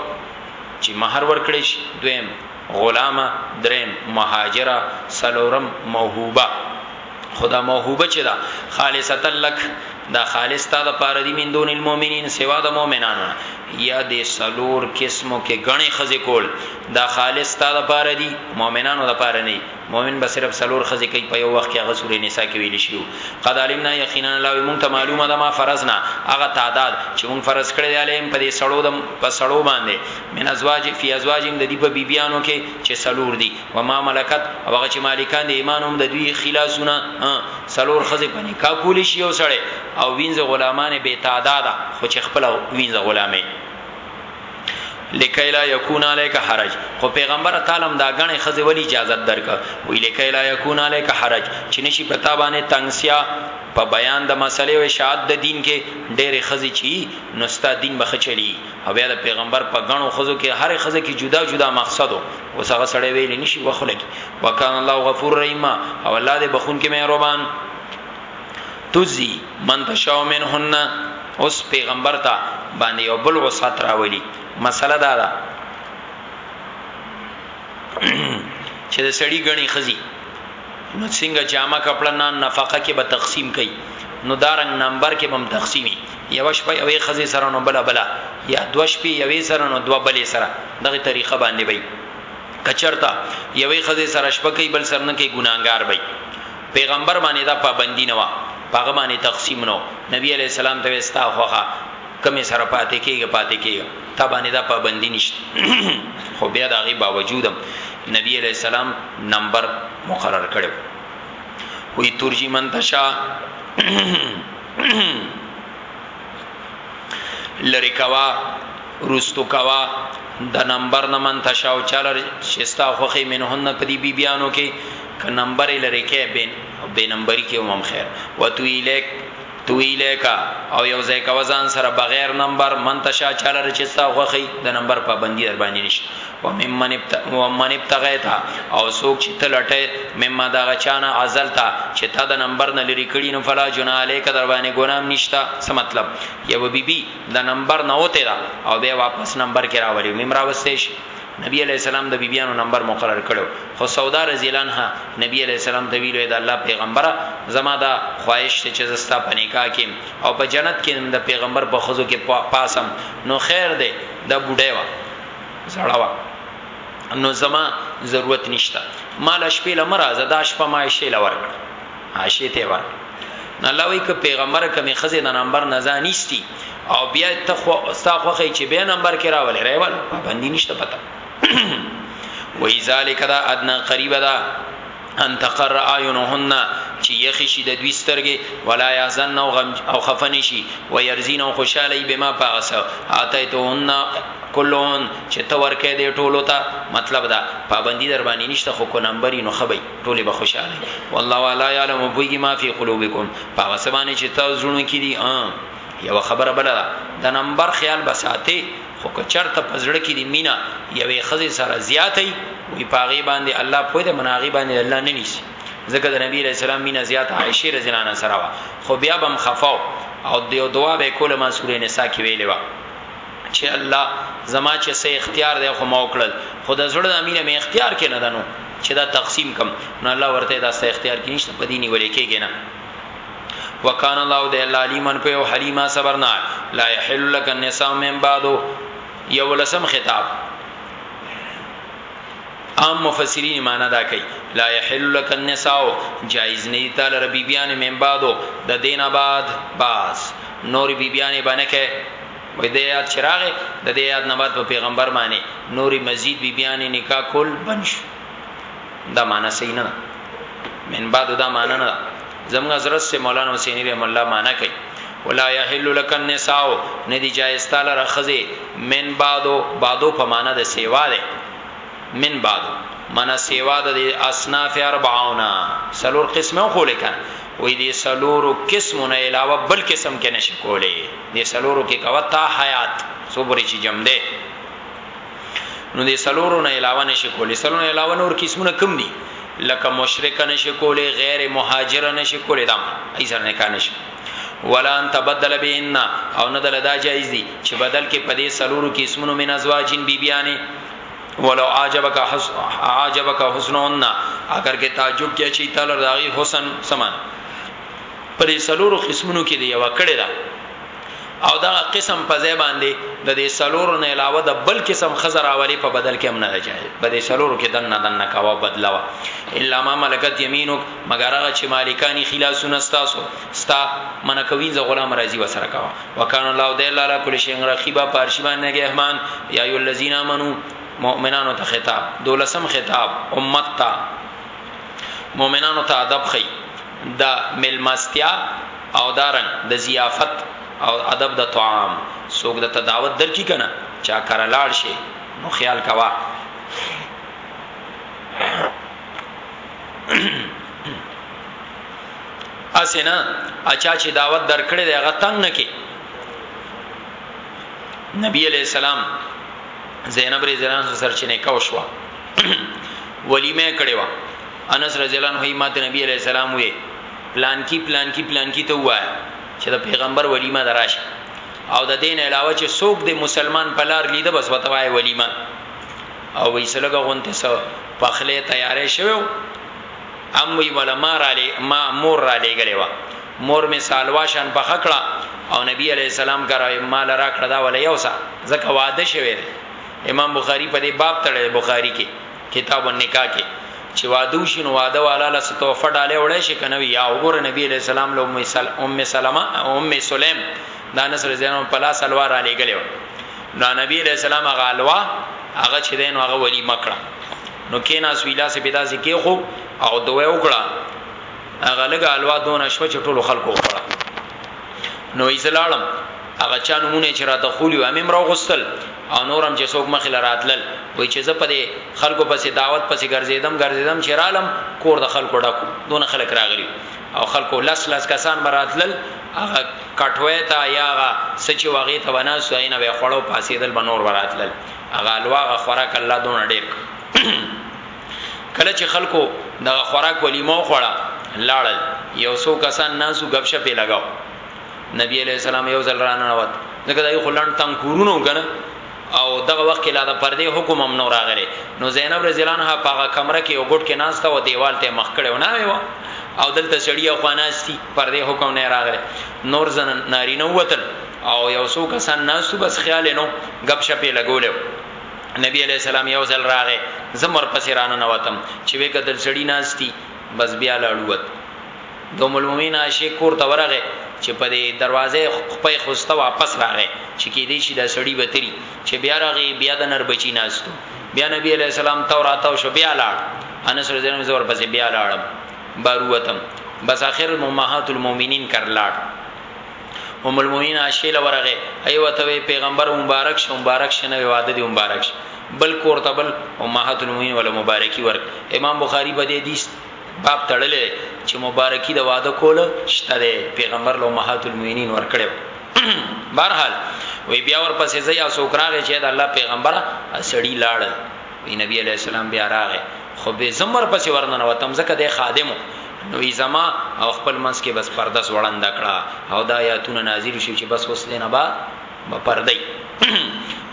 چي مهر ورکړی شي، دويم، غلامه، دريم، مهاجره، څلورم، موهوبه، خو دا موهوبه چي ده خالصتا لک دا خالص ستا د پاره دي من دون المؤمنين سوا د مؤمنانو نه يا دي څلور قسمو کي ګڼې ښځي کول دا خالص ستا د پاره دي مؤمنانو د پاره نه مؤمن به صرف سلور خزي کوي په یو وخت کې هغه سورې نساء کې ویل شي قد علمنا یقینا الله مونږ ته معلومه ده ما فرضنا هغه تعداد چې مونږ فرض کړی دی علیم په دې سړو دم په سړو باندې من ازواج فی ازواجهم د دې په بیبیانو کې چې سلور دي و ما ملکت او هغه چې مالکان دي ایمان هم د دوی خلاصونه سلور خزي په نکاح کول شي او سړی او وینځ غلامانه به تعداد خو چې خپل وینځ غلامه لکای لا یکون علیک حرج خو پیغمبر تعالی هم دا غنې خزه ولی اجازه درک وی لکای لا یکون علیک حرج چې نشي پتا باندې تنگسیا په بیان د مسلې او اشاعت د دین کې ډېرې خزي چی نو ستا دین به خچلی او بیا د پیغمبر په غنو خزو کې هر خزه کې جدا جدا مقصد او سغه سړی ویل نشي وخلګي وکانه الله غفور رحیم او الله دې بخون کې مهربان تزي من تشاو منهن اوس پیغمبر ته باندې یو بل وسات راولي مسله دا ده چې د سړی غني خزي نو څنګه جامه کپړه نه نفقه کې به تقسیم کړي نو دارنګ نمبر کې بم تقسیمی یو شپه یوې خزي سره نو بلا بلا یا دو شپې یوې سره نو دو بلې سره دغه طریقه باندې وي کچرتا یوې خزي سره شپه کې بل سر نه کې ګناګار وي پیغمبر باندې دا پابندی نه و پاغه باندې تقسیم نو نبی علی السلام ته وستا خوخه کمی سره پاتې کېږي پاتې کېږي تا باندې دا پابندی نشته خو بیا دا غي باوجود نبی علی السلام نمبر مقرر کړو وی ترجی من تشا لری کوا رستو کوا د نمبر نه من تشاو چلر شستا خوخي منهن په دې بی بیانو کې که نمبر یې لرې کې بین او بې نمبری کې هم خیر وتویلیک تویلیکا او یو ځای کوه ځان سره بغیر نمبر منتشا چاله رچستا غوخی د نمبر پابندی در باندې نشته و ممن ابت و من ابتغیتا او سوک چې تلټه مما دا غچانا عزلتا چې تا د نمبر نه لري کړي نو فلا جنا علیک در باندې ګنام نشتا څه مطلب یو بیبي بی د نمبر نه وته او به واپس نمبر کې راولي مم راوستې شي نبی علیه السلام د بیبیانو نمبر مقرر کړو خو سودا رضی الله عنها نبی علیه السلام ته ویلو، ای د الله پیغمبره! زما دا خواهش دی چې زه ستا په نکاح کې یم او په جنت کې د پیغمبر په ښځو کې پاسم. نو خیر دی دا بوډۍ وه، زړه وه، نو زما ضرورت نشته. ما له شپې له مه راځه، دا شپه ما عشې له ورکړه. حاشیه ته ور نه الله وی ک پیغمبر کمی خزه نه نمبر نه ځانیستی او بیا ته خو ستا خوخه چې بیا نمبر کې راول ریول باندې نشته پتا وای ذالک دا ادنا قریب دا ان تقر اعینهن چې یخی شي د دوی سترګې ولا یحزن او غم او خفن شي و يرزین او خوشاله بما پاس اتیتهن کلون چې تور کې دې ټولو ته مطلب دا پابندی در باندې نشته خو کو نمبر نو خبي ټولې به خوشاله والله والا یعلم بوګي ما فی قلوبکم پاغه سبانه چې تاسو جوړو کړي ا یو خبره بل ده د نمبر خیال بساته خو که چرته پزړه کې دی مینا یوې خزه سره زیاتې وی پاغه باندې الله په دې مناغي باندې الله نه نیسی ځکه د نبی رسول الله مینا زیات عائشه رضی الله عنها سره وا خو بیا بم خفاو او دیو دعا به کوله ما سورې نساء کې ویلې وا چه الله زما چه سه اختیار ده خو ما وکړل خو د زړه د امینه می اختیار کې نه دنو چې دا تقسیم کم نو الله ورته دا سه اختیار کې نشته په دیني ولې کېږي نه وکان الله د الله علیمن په او حلیما صبرنا لا یحل لك النساء من بعد یو لسم خطاب عام مفسرین معنا دا کوي لا یحل لك النساء جائز نه تعالی ربی بیان من بعد د دینه بعد باز نور بی بیان باندې کې وای د یاد چراغ د دې یاد نبات په پیغمبر باندې نوري مزید بی بیان نکاح کول بند شو دا معنا صحیح نه من بعد دا معنا نه زمغه حضرت سے مولانا حسینی رحم الله معنا کوي ولا يحل لك النساء ندی جائز تعالی رخذه من بعدو بعدو په معنا د سیوا ده من بعدو معنا سیوا د اصناف 40 سلور قسمه خو لیکن وی دی سلورو قسمو نه علاوه بل قسم کې نشي کولای دی سلورو کې کوه تا حیات صبر چې جمع ده نو دی سلورو نه علاوه نشي کولای سلورو نه علاوه نور قسمونه کم دي لکه مشرک نشي کولای غیر مهاجر نشي کولای دام ایزر نه کانه شي ولا ان تبدل بهن او نه دلدا جایز دي چې بدل کې پدې سلورو کې اسمونو من ازواجین بیبیانه ولو عجبک حس عجبک حسنهن اگر کې تعجب کې چي تعالی راغي حسن سمان پرې سلورو قسمونو کې دی یو کړی دا او دا قسم په ځای باندې د دې سلورو نه علاوه د بل قسم خزر اولی په بدل کې هم نه راځي په دې سلورو کې دنه دنه کاوه بدلاوه الا ما ملکت یمینک مگر هغه چې مالکانی خلاصونه ستاسو ستا من کوین ز غلام راضی وسره کاوه وکانو الله دی الله علی کل شیء رقیبا پارشی باندې ګهمان یا ایو الذین امنو مؤمنانو ته خطاب دولسم خطاب امت ته مؤمنانو ته ادب خي دا ملمستیا او دارن د دا ضیافت او ادب د طعام سوګ د تداوت درکې کنه چا کار لاړ شي نو خیال کوا اسنه اچا چې دعوت درکړې دی هغه تنگ نه کې نبی علیہ السلام زینب رضی الله عنها سره چې نه کاو شو ولیمه کړي وا انس رضی الله عنه ماته نبی علیہ السلام وې پلان کی پلان کی پلان کی ته وای چې د پیغمبر ولیمه دراشه او د دین علاوه چې څوک د مسلمان پلار لیده بس وتوای ولیمه او ویسلګه غونته سو پخله تیارې شوو ام وی ولا ما را لې ما مور را لېګلې وا مور می سالوا شان په خکړه او نبی علی السلام کراوی مال را کړه دا ولا یوسا زکه واده شوی امام بخاری په دې باب تړل بخاری کې کتاب النکاح کې چې واده شنو واده والا لس توفه ډاله وړې شي کنه یا وګوره نبی علی السلام له ام سل ام سلمہ ام سلیم دا نصر زینو په لاس الوا را لېګلې نو نبی علی السلام غالوا هغه چې دین هغه ولی مکړه نو کیناس ویلا سه پیدا سي کې خو او دوه وکړه هغه لګه الوا دون شو چې ټولو خلکو وکړه نو یې زلالم هغه چا نمونه چې را دخول یو امیم را غستل او نورم چې څوک مخې لراتلل وای چې زه په دې خلکو پسې دعوت پسې ګرځیدم ګرځیدم چې رالم کور د خلکو ډکو دون خلک راغلی او خلکو لس لس کسان مراتلل هغه کټوي تا یاغه سچ واغې ته وناسو عین به خړو پاسې دل بنور وراتلل هغه الوا غ خوراک الله دونه ډیر کله چې خلکو د خوراک ولیمو خوړه لاړل یو څو کسان ناسو غب شپې لگاو نبی علیہ السلام یو ځل رانه وت دغه دای خلان تنگ کورونو کنه او دغه وخت کې لا د پردې حکم هم نو راغلی نو زینب رضی الله عنها پاغه کمره کې وګټ کې ناشته او دیوال ته مخ کړو نه ویو او دلته سړی افغاناستی پردې حکم نه راغلی نور زن ناری نو وتل او یو څو کسان ناسو بس خیال نو غب شپې لګولیو نبی علیہ السلام یو ځل راغې زمر پسې رانه نوتم چې وې کتل سړی ناشتي بس بیا لاړوت دوم المؤمنین عائشه کور ته ورغه چې په دې دروازه خپې خوسته واپس راغې چې کې دې شي دا سړی وتري چې بیا راغې بیا د نر بچی ناشتو بیا نبی علیہ السلام تورات او شو بیا لاړ انس رضی الله عنه زور پسې بیا لاړم باروتم بس اخر ممهات المؤمنین کر لاړ ام المؤمنین عائشه لورغه ایو ته پیغمبر مبارک شه مبارک شه نه واده دی مبارک شه بل کور ته بل امهات المؤمنین ولا مبارکی ورک امام بخاری په دې حدیث باب تړلې چې مبارکی د واده کول شته دی پیغمبر له امهات المؤمنین ور کړو بهرحال وی بیا ور پسې ځي او سوکراغه چې د الله پیغمبر سړی لاړ وی نبی علی السلام بیا راغې خو به زمر پسې ورننه وتم زکه د خادمو نو یې زما او خپل منځ کې بس پرده ځوړنده کړه او دا آیاتونه نازل شو چې بس اوس دینه با پردې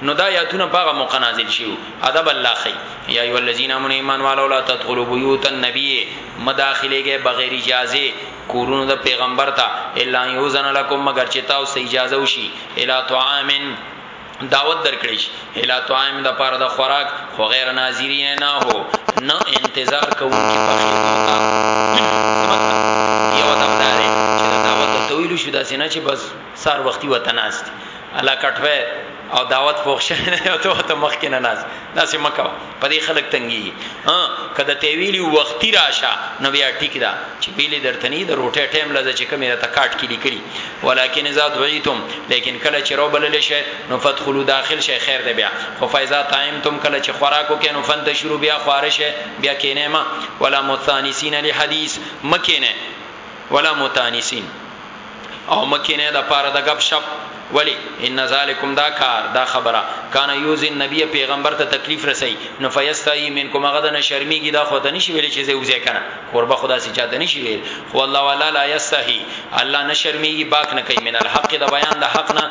نو دا آیاتونه پاغه موقع نازل شو ادب الله خی یا ایو الذین امنوا ایمان والو لا تدخلوا بیوت النبی مداخلهګه بغیر اجازه کورونو د پیغمبر ته الا یوزن لکم مگر چې تاسو اجازه وشي الا طعامن دعوت درکړی شي الا طعام د پاره د خوراک خو غیر ناظرین نه هو نه انتظار کوونکی په یو دمدارې چې د دعوت ته ویل شو دا سینه چې بس سار وختي وتناست الا کټوي او دعوت فوښ نه ته مخ کې نه ناز دا سم کوا په دې خلک تنګي ها کده ته ویلی وختي راشه نو بیا ټیک دا چې بیلی درتنی د روټه ټیم لزه چې کمه ته کاټ کې لیکلی ولیکن اذا دعیتم لیکن کله چې رو بلل شي نو فدخلوا داخل شي خیر دی بیا خو فایزا تایم تم کله چې خوراکو کې نو فند شروع بیا خارش بیا کینه ما ولا متانسین لحدیث مکینه ولا متانسین او مکینه د پاره د غب شپ ولی ان ذالکم دا کار دا خبره کان یوز نبی پیغمبر ته تکلیف رسي نو فیستای منکم غد نه شرمېږي دا خو ته نشي ویل چې زه وځه کنه قربه خدا سي چاته نشي ویل خو الله والا لا یستحی الله نه شرمېږي باک نه کوي من الحق د بیان د حق نه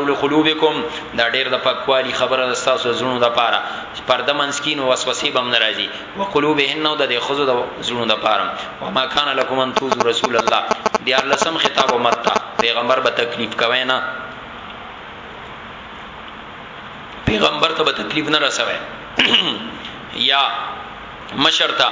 له قلوبکم دا ډیر د پکوالی خبره د تاسو زړونو د پاره پرده منسکین او وسوسې بم ناراضي او قلوبهن نو د خزو د زړونو د پاره او ما کان لکم ان توز رسول الله دی الله سم خطاب امتا پیغمبر به تکلیف کوي نه پیغمبر ته به تکلیف نه رسوي یا مشر ته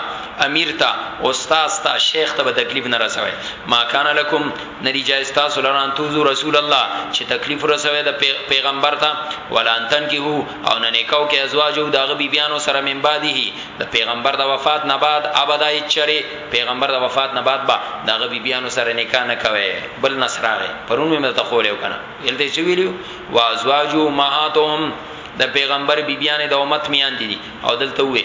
امیر ته استاد ته شیخ ته تکلیف نه رسوي ما کان لکم ندی جایز تاسو لران توزو رسول الله چې تکلیف رسوي د پیغمبر ته ولا انتن کی هو او نه نکاو کې ازواجو دغه بی بیانو سره من بعده د پیغمبر د وفات نه بعد ابدا چره پیغمبر د وفات نه بعد با دغه بی بیانو سره نکاح نه کوي بل نصراغه پرون مې ته خو له کنه یلته چې ویلو وازواجو ماهاتهم د پیغمبر بیبیانې د امت میان دي او دلته وی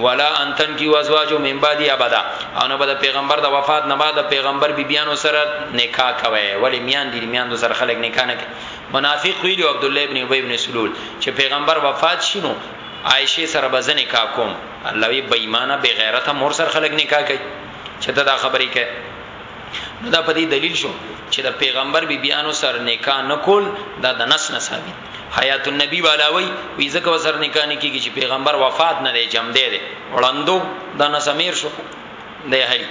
ولا ان تنکی وازواجو من بعد ابدا او نه بده پیغمبر د وفات نه بعد پیغمبر بیبیانو سره نکاح کوي ولی میان دي میان سره خلک نکاح نه کوي منافق ویلو عبد الله ابن ابي ابن سلول چې پیغمبر وفات شینو عائشه سره بزن نکاح کوم الله وی بېمانه بے غیرته مور سره خلک نکاح کوي چې ته دا خبرې کوي نو دا په دې دلیل شو چې د پیغمبر بیبیانو سره نکاح نکول دا د نس نه ثابت حیات النبی والا وی وی زکه وسر نکاح نه کیږي چې پیغمبر وفات نه دی جمع دی وړاندو دا نه سمیر شو دی هی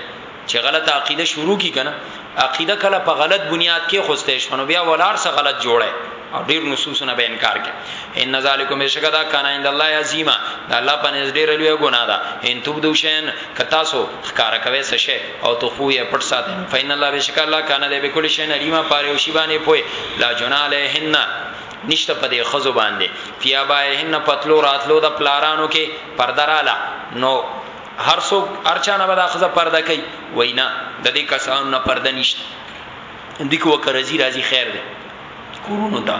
چې غلطه عقیده شروع کی کنه عقیده کله په غلط بنیاد کې خوسته شونه بیا ولار سره غلط جوړه او ډیر نصوصونه به انکار کوي ان ذالکم شکدا کان عند الله عظیما دا الله په نس ډیر لوی ګناه ده ان تبدو شین کتا سو ښکاره کوي څه شی او تخفو یې پټ ساتي نو فین الله بشک الله کانه دی بكل شی علیما پاره او شی باندې پوي لا جنا علیهن نشته په دې خزو باندې فیا بایهن پتلو راتلو د پلارانو کې پردراله نو هر څو ارچانه به د خزه پرده کوي وینا د دې کسانو نه پرده نشته دوی کو کرزی راضی خیر دی کورونو ته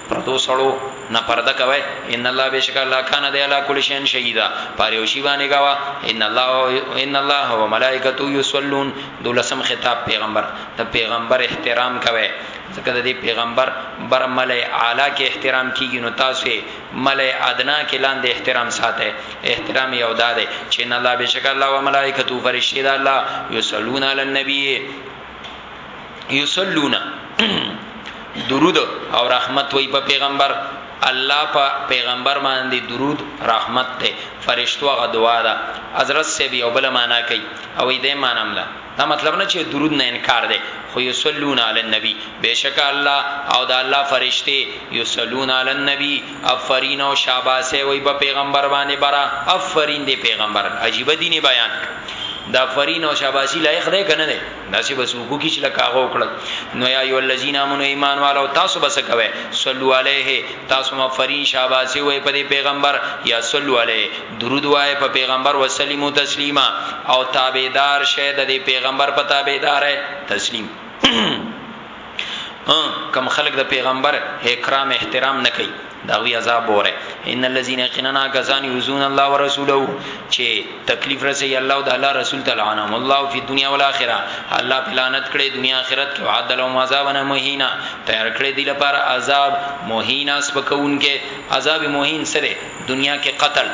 پردو سړو نه پرده کوي ان الله بشک الله کان دی علی کل شین شهیدا پر یو شی باندې گوا ان الله ان الله و ملائکته یصلون دولسم خطاب پیغمبر ته پیغمبر احترام کوي ځکه د دې پیغمبر بر ملئ اعلی کې احترام کیږي نو تاسو ملئ ادنا کې لاندې احترام ساته احترام یو داده چې ان الله بشک الله و ملائکته فرشتي د الله یصلون علی النبی یصلون درود او رحمت وای په پیغمبر الله په پیغمبر باندې درود رحمت ته فرشتو غ دعا ده حضرت سی بیا بل معنا کوي او دې معنا مله دا مطلب نه چې درود نه انکار ده خو یصلون علی النبی بشک الله او د الله فرشته یصلون علی النبی افرین او شاباسه وی په پیغمبر باندې برا افرین دی پیغمبر عجیب دینی بیان د افرین او شاباسی لایق دی کنه دی داسې بس وګو کی چې لکاغه وکړل نو یا ایو الذین امنو ایمان والو تاسو بس کوي صلو علیه تاسو افرین شاباسی وی په پیغمبر یا صلو علیه درود وای په پیغمبر وسلیمو تسلیما او تابعدار شه د پیغمبر په تابعدار تسلیم کم خلق د پیغمبر اکرام احترام نه کوي دا وی عذاب وره ان الذين يقيننا غزان يزون الله ورسوله چې تکلیف رسي الله او د الله رسول تعالی عنهم الله فی دنیا والاخره الله پلانت کړي دنیا آخرت کې عادل او عذاب نه مهینا تیار کړي دی لپاره عذاب مهینا سپکونکې عذاب مهین سره دنیا کې قتل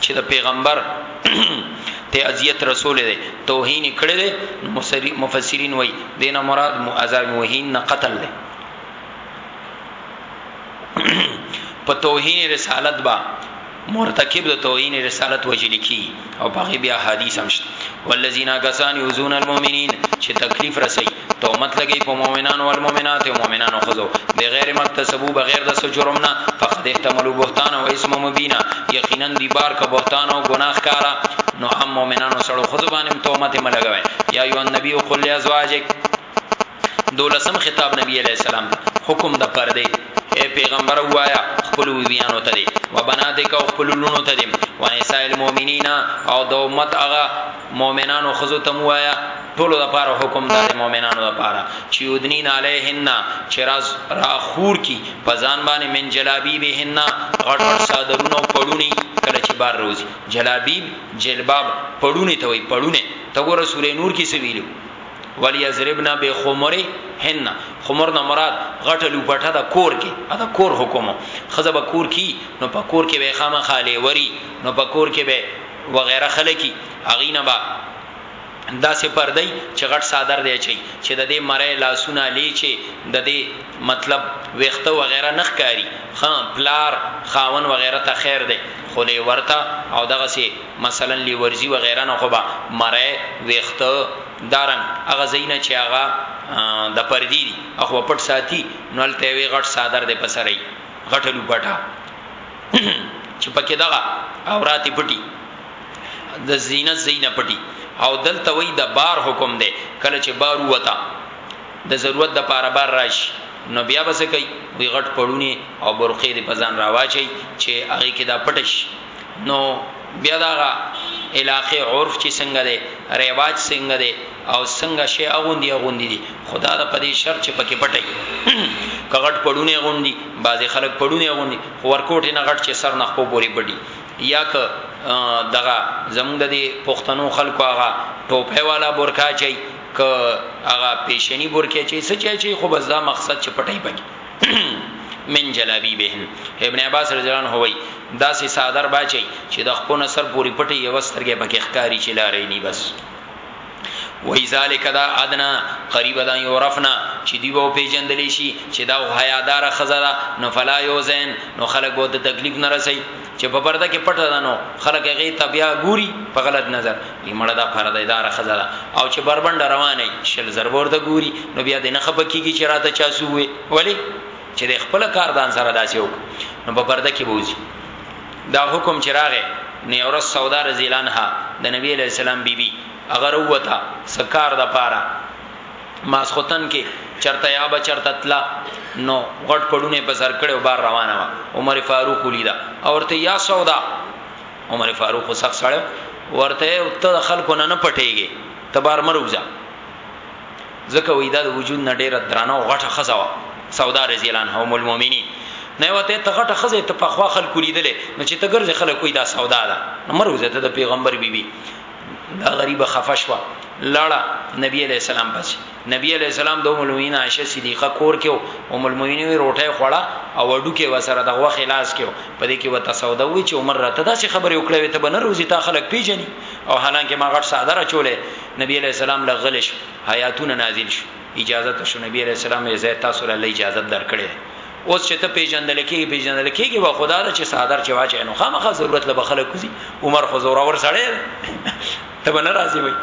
چه د پیغمبر ته اذیت رسول دی توهین کړی دی مفسرین وای دینه مراد عذاب موهین نه قتل دی په توهین رسالت با مرتکب د توهین رسالت وجل کی او باقی بیا حدیث هم شته والذین کسان یوزون المؤمنین چې تکلیف رسي تهمت لګی په مؤمنانو او المؤمنات او مؤمنانو ښځو بغیر ما اکتسبوا بغیر د څه جرم نه فقد احتملوا بهتانا و اسما مبینا یقینا دی بار ک بهتان او ګناه ښکارا نو هم مؤمنانو سړو ښځو باندې تهمت مه لګوي یا ایو النبی قل لازواجک دولسم خطاب نبی علیہ السلام دا حکم د پردې اے پیغمبر وایا خپل بیانو ته دی و بناتک او خپل لونو ته دی و نساء المؤمنین او د امت هغه مؤمنانو ښځو ته هم ووایه، ټولو لپاره حکم دا دی، مؤمنانو لپاره، چې یدنین علیهن، چې را را خور کړي په ځان باندې، من جلابیبهن، غټ غټ څادرونه او پړوني، کله چې بهر راوځي. جلابیب، جلباب، پړوني ته وایي، پړونی. ته ګوره سورې نور کې څه ویلي، ولیضربن بخمرهن، خمر نه مراد غټه لوپټه ده کور کې، دا د کور حکم و، ښځه به کور کې وي، نو په کور کې به یې خامخا لیوري، نو په کور کې به وغیره خلکی هغه نه با دا سه پردی چې غټ صادر دی چي چې د دې مړې لاسونه لیچې د دې مطلب ویخته وغیرہ نخ کاری خان پلار خاون وغیرہ ته خیر دی خو له ورته او دغه سه مثلا لی ورزی وغیرہ نه خو با مړې ویخته دارن هغه زینه چې هغه د پردی دی اخو پټ ساتي نو تل وی غټ صادر دی پسرې غټلو پټه چې پکې دغه عورت پټي د زینت زینه پټي او دلته وای د بار حکم دی کله چې بار وتا د ضرورت د پاره بار راشي نو بیا بس کوي وی غټ پړونی او برخې د پزان راواچي چې هغه کې دا پټش نو بیا دا علاقه عرف چې څنګه دی رواج څنګه دی او څنګه شی اغوندي اغوندي دي خدا د پدې شرط چې پکې پټي کغټ پړونه غوندي بعضي خلک پړونه غوندي ورکوټ نه غټ چې سر نه خو پوری بډي یا که دغه زموږ د پښتنو خلکو هغه ټوپه والا برکا چي ک هغه پیشنی برکه چي څه چي چي خو بس دا مقصد چې پټي پکې من جلابی بهن ابن عباس رضی الله عنه وای دا سي صادر باچي چې د خپل سر پوری پټي یو سترګې پکې ښکاری چي لارې ني بس وای ذالک دا ادنا قریب دا یورفنا چې دی وو پیجندلی شي چې دا حیادار خزرا نو فلا یوزین نو خلق وو د تکلیف نه رسي چې په پرده کې پټه ده نو خلق هغه تبیا ګوري په غلط نظر یمړه دا پرده دار خزرا او چې بربند روانه شل زربور ته ګوري نو بیا د نه خپکیږي چې راته چا سوې ولی چې د خپل کار دان سره داسې وک نو په پرده کې بوزي دا حکم چې راغې نو یو ورځ سودا رضی الله عنها د نبی علیہ السلام بیبي هغه وروته سکار د پاره ماسختن کې چرته یا به چرته تلا نو غټ پړونه په سر کړو بار روانه وا عمر فاروق ولیدا اورته یا سودا عمر فاروق سخت سره ورته ته خلکو نه نه پټيږي تبار مروزه ځکه وایي دا د وجود نه ډېره درنه او غټه ښځه وه، سودا رضي الله عنها ام المؤمنین، نو یې ورته ته غټه ښځه یې، ته پخوا خلکو لیدلې، نو چې ته ګرځې خلک وایي دا سودا ده، نو مه روځه ته د پیغمبر بي بي. دا غریبه خفه شوه، لاړه نبي علیه السلام پسې، نبي علیه السلام د ام المؤمنین عائشه صدیقه کور کې و، ام المؤمنین وایي روټۍ خوړه او هډوکی ورسره د غوښې لاس کې و، په دې کې ورته سودا وویل چې عمر راته داسې خبرې وکړې وې، ته به نه روځې تا خلک پېژني او حالانکه ما غټ څادر اچولی، نبی علیہ السلام له غلی شو آیاتونه نازل شو اجازه ته شو نبی علیہ السلام یې زه تاسو له الله اجازه درکړې اوس چې ته پیژندل کېږي پیژندل کېږي وا خدا دا چې صادر چې واچې نو خامخا ضرورت له بخله کوزي عمر خو زورا ور سړې ته به ناراضي وي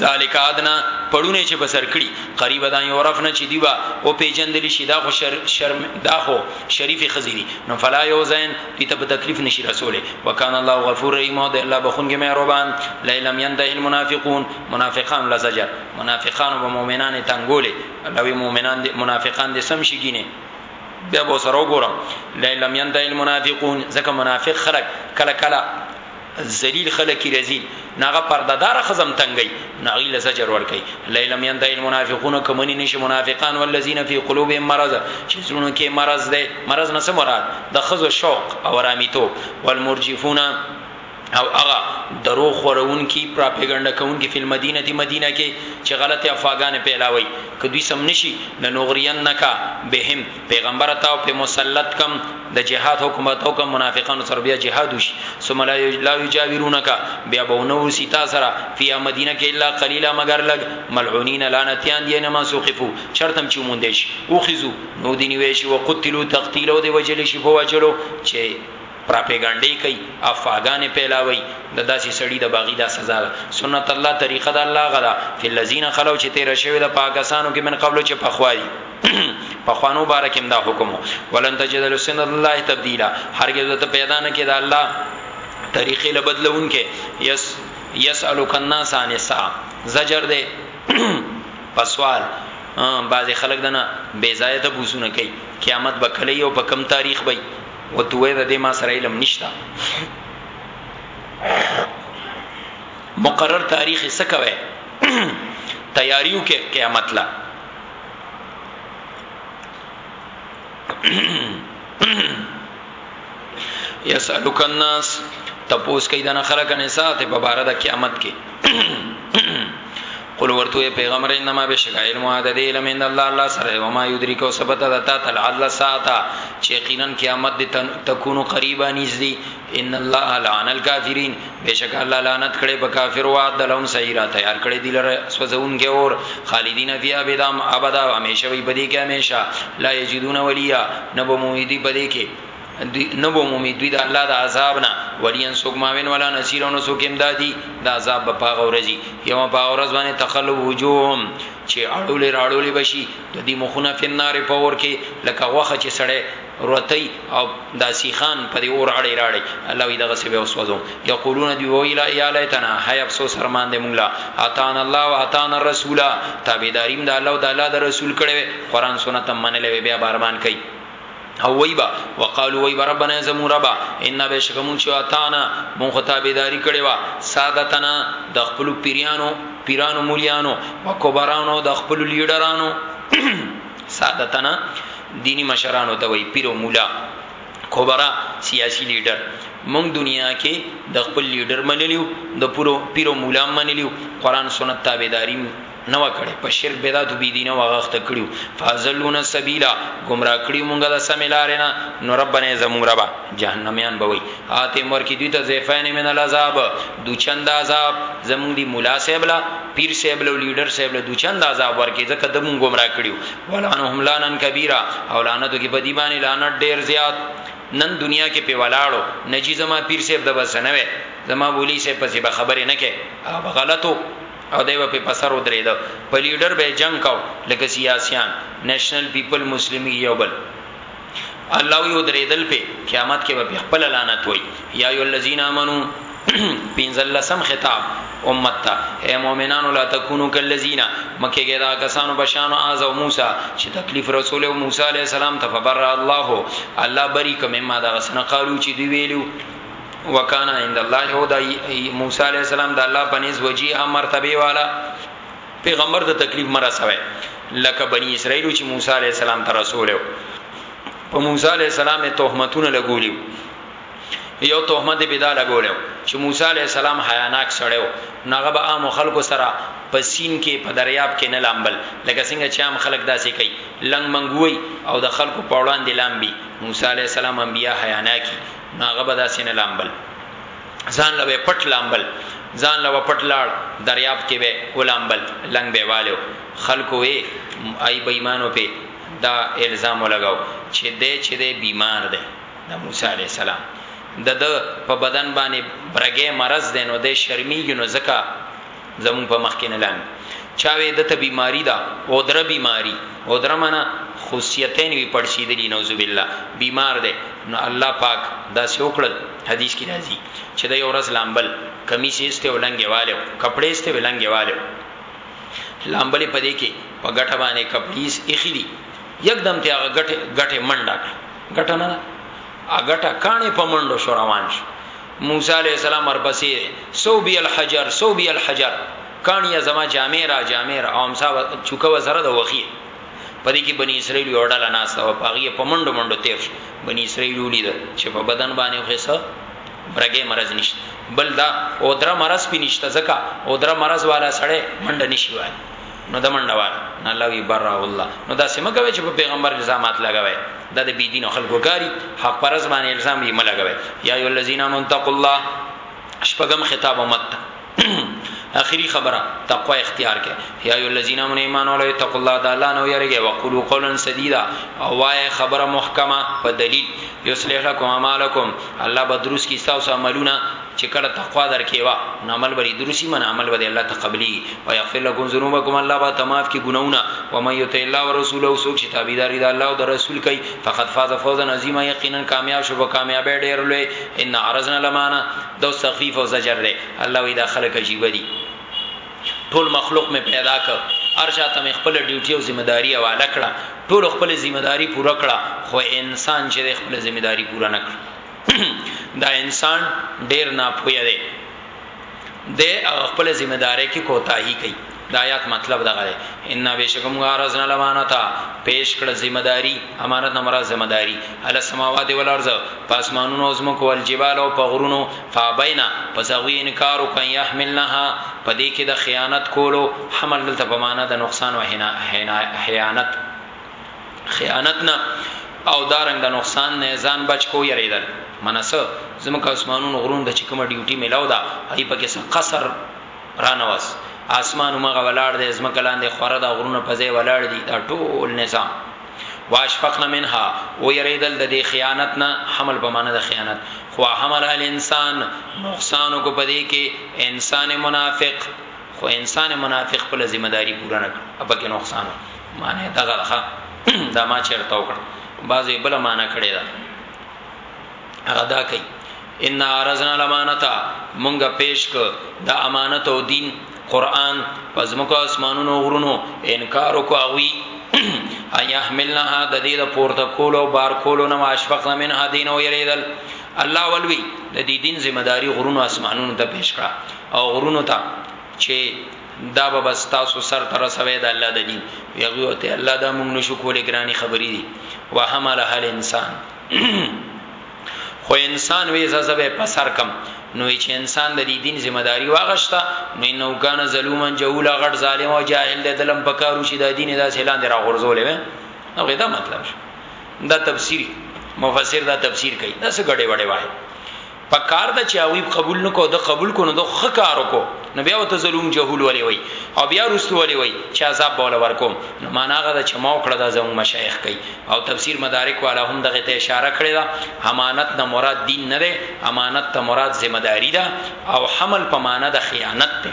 ذالک ادنا پړونه چې بسر کړي قریب دا یو رف نه چې دیوا او پیجندل شي دا خو شر شرم دا خو شریف خزینی نو فلا یو زین دته په تکلیف نشي رسوله وکانه الله غفور رحیم او د الله بخونګي مهربان لیلم ینده المنافقون منافقان لزجر منافقان او مؤمنان تنګولې الله وی مؤمنان دي منافقان دي سم شيګینه بیا به سره وګورم لیلم ینده المنافقون ځکه منافق خلق کله کله ذلیل خلک یې رزیل نو هغه پرده داره ښځه هم تنګوي، نو هغوی له زجر ورکوي، لئن لم ينته المنافقون که منې نه شي منافقان والذین فی قلوبهم مرض چې زړونو کې یې مرض دی، مرض نه څه مراد؟ د ښځو شوق او ارامیتوب، والمرجفون او هغه دروغ خورونکي، پراپیګنډه کوونکي، فی المدینة مدینه کې چې غلطې افواګانې پیلاوي، که دوی سم نه شي لنغرینک بهم، پیغمبر تاو په مسلط کم د جهاد حکومت او کم منافقانو سره بیا جهاد وشي ثم لا لا یجاورونک بیا بونو سیتا سره فی مدینه کې الا قلیلا مگر لګ ملعونین لعنتیان دی نه مسوقفو چرتم چې مونږ دیش او خزو نو دی نیوي شي وقتلوا تقتیلو دی وجل شي په وجلو چې پراپګانډي کوي افاغان پیلاوي د داسې سړی د باغی دا سزا ده سنت الله طریقه د الله غلا فی الذین خلو چې تیر شوی د پاکستانو کې من قبل چې پخوای په خوانو بارکم دا حکم ولن تجد لسنت الله تبديلا هرګز ته پیدا نه کید الله طریقې له بدلون کې یس یسالک الناس عن الساعه زجر دے پسوال بعض خلک دنه بے ځای ته بوسونه کوي قیامت به کله یو په کم تاریخ وي او توې د دې ما سره علم نشتا مقرر تاریخ څه کوي تیاریو کې قیامت لا یسالک الناس تپوس کوي دنه خلک نه ساته په بار د قیامت کې قل ورته پیغمبر انما بشکایل معاده دی علم ان الله الله سره و ما یدریک او ثبت دتا تل الله ساعه چې یقینا قیامت دې تکونو قریبا نږدې ان الله لعن الكافرين بشک الله لعنت کړي په کافر وا دلون سیرا تیار کړي دي لره سوزون کې اور خالدین فی ابدام ابدا همیشه وي بدی کې همیشه لا یجدون ولیا نبو مویدی بدی کې نبو مومید دوی د الله د عذاب نه ولین سوک ماوین ولا نصیر نو سوک امدادی د عذاب په پاغه ورځي یوم په ورځ باندې تخلو وجوهم چې اړولې راړولې بشي د دې مخونه فنار په ور کې لکه وخه چې سړې روتي او داسي خان پر اور اړي راړي الله وي دغه سی به وسوځو یقولون دی وی لا یا لیتنا هي افسوس ارمان دې مونږ لا اتان الله او اتان الرسول تابعداریم د الله او د الله د رسول کړي قرآن سنت منلې بیا بارمان کوي او وی با وقالو وی ربنا زمو ربا ان بشکمون شو اتانا مون خطابداري کړي وا سادتنا د خپل پیرانو پیرانو مولیانو وکبرانو د خپل لیډرانو سادتنا دینی مشرانو ته وایی پیر او مولا خبره سیاسی لیډر موږ دنیا کې د خپل لیډر منلیو د پورو پیر او مولا منلیو قران سنت تابعداري نه وکړي په شرک بدعت او بيدینه واغخت کړیو فازلون سبیلا گمراه کړیو مونږه د سمیلارینا نو ربنا زمون ربا جهنميان بوي آته مر کې دوی ته زیفین من العذاب دو چند عذاب زمون دی مولا صاحب لا پیر صاحب له لیډر صاحب له دو چند عذاب ورکې ځکه د مونږ گمراه کړیو ولعنهم لعنن کبیره او لعنت کی بدی باندې لعنت ډیر زیات نن دنیا کې په ولاړو نجی زما پیر صاحب د بسنوي زما بولی صاحب پسې به خبرې نه کې او غلطو او دیو په پسر ودرې دا په لیډر به جنگ کاو لکه سیاسيان نېشنل پیپل مسلمي یو بل الله وی ودریدل په قیامت کې به خپل لعنت وای یا ای الذین امنو پینزل سم خطاب امت تا اے مومنانو لا تکونو کالذین مکه کې دا کسانو بشان از او موسی چې تکلیف رسول او موسی علی السلام ته فبر الله الله بری کوم ما دا غسن قالو چې دی ویلو وکانا عند الله هو دا موسی علی السلام د الله پنيز وجي امر تبي والا پیغمبر ته تکلیف مرسوي لکه بنی اسرائیل چې موسی علی السلام ته رسولیو په موسی علی السلام تهمتونه لګولیو یو تهمت به دا لګولیو چې موسی علی السلام حیاناک سړیو ناغه به عام خلکو سره په سین کې په دریاب کې نه لامبل لکه څنګه چې عام خلک داسې کوي لنګ منګوي او د خلکو په وړاندې لامبي موسی علی السلام انبیا حیاناکی ناغه به داسې نه لامبل ځان له به پټ لامبل ځان له به پټ لاړ دریاب کې به ولامبل لنګ به والو خلکو وی ای بېمانو په دا الزام لګاو چې دې چې دې بیمار دی د موسی عليه السلام د د په بدن باندې برګې مرز دی نو د شرمېږي نو ځکه زمون په مخ کې نه لامي چاوي د ته بیماری دا او در بیماری او در منا خصيتين وی پړسیدلی نوذ بالله بیمار ده نو الله پاک دا سوکړل حدیث کې راځي چې د یو ورځ لامبل کمیس ایسته ولنګي والو کپڑے ایسته ولنګي والو لامبل په دې کې په غټه باندې کپلیس اخیری یکدم ته هغه غټه غټه منډه غټه نه هغه غټه کانه په منډو شو روان شو موسی علیه السلام ورپسې دی ثوبی الحجر ثوبی الحجر کانیه زما جامع را جامع را او امسا چوکه وسره د وخی په دې کې بنی اسرائیل یو ډله ناس او پاغي په منډو منډو تیر شو بنی اسرائیل ولید چې په بدن باندې خسه مرګه مرز نشته بل دا او در مرز پې نشته ځکه او در مرز والا سړی منډه نشي وای نو د منډه وال نه لوي برا الله نو دا سم کوي چې په پیغمبر الزامات لګوي دا د بی دین خلکو کاری حق پرز باندې الزام یې ملګوي یا ای الذین منتقوا الله شپږم خطاب امت اخیری خبره تقوا اختیار کړه یا ای الذین من ایمان ولې تقوا الله د الله نو یریږي وقولو قولا سدیدا او وای خبره محکمه په دلیل یصلح لكم اعمالکم الله بدروس کی تاسو عملونه چی کله تقوا در کی وه نو عمل به دی دروسی معنی عمل به دی الله ته قبلیږی ویغفر لکم ذنوبکم الله به ته معاف کی ګناهونه ومن یطع الله ورسوله څوک چی تابعداری د الله او د رسول کوي فقد فاز فوزا عظیما یقینا کامیاب شو په کامیابی ډیر لوی ان عرضنا لمانه دو تخفیف او زجر دی الله وی دا خلک عجیب دي ټول مخلوق می پیدا کړ ارشا ته خپل ډیوټي او ذمہ داری حواله کړه ټول خپل ذمہ داری پوره کړه خو انسان چې خپل ذمہ داری پوره نه کړ دا انسان ډیر ناپوهه دی د خپل ذمہ داري کې کوتاهي کوي د آیات مطلب دغه دی ان بشکم غارزنا لمانتا پیش کړه ذمہ داری امانت نه مراد ذمہ داری ال سماوات ول ارض پاسمانونو زمو کول جبال او پغرونو فابینا پس غوی انکار وکي يحملنها پدې کې د خیانت کولو حمل دلته په معنا د نقصان او حیانت خیانت نه او دارنګ د نقصان نه ځان بچ کو یریدل منسه زمکه اسمانونو غرون د چکمه ډیوټي ملاو دا هی پکې څه قصر رانواس اسمان مغه ولاړ دی زمکه لاندې خوره دا غرونه په ځای ولاړ دي دا ټول نظام واشفقنا منها او یریدل د دې خیانت نه حمل په معنی د خیانت خو حمل الانسان نقصان کو پدې کې انسان منافق خو انسان منافق خپل ذمہ داری پوره نه کړ اپا کې نقصان معنی دا غلخه دا ما چیرته وکړ بعضی بل معنی کړی دا هغه دا کوي ان ارزنا الامانتا مونږه پیش ک د امانت او دین قران پزمکو اسمانونو غرونو انکار کو اوی ایا حملناها د دې د پورته کولو بار کولو نو اشفق منها دین او یریدل الله ولوی د دې دین ذمہ داری غرونو اسمانونو ته پیش کړه او غرونو ته چه دا به بس تاسو سر ته رسوي د الله د دین یغي او ته الله دا مونږ نشو کولې ګرانی خبرې دي وحمل هل انسان خو انسان وی ززبه په سر کم نو چې انسان د دې دین ذمہ داری واغښتا نو نو کان ظلوما جهول غټ ظالم او جاهل د دلم پکارو شي د دین د سلام درا غرزولې وې نو غدا مطلب شو دا تفسیری مفسر دا تفسیر کوي دا څه غړې وړې وای په کار ده چې هغوی قبول نکو د قبول کو نو د خ کارو کو نو بیا وته ظلم جهول ولې وای او بیا رسو ولې وای چې عذاب بوله ورکوم نو معنا غدا چې ما وکړه د زمو مشایخ کوي او تفسیر مدارک والا هم دغه ته اشاره کړې ده امانت نه مراد دین نه ده امانت ته مراد ذمہ داری ده او حمل په معنا د خیانت ده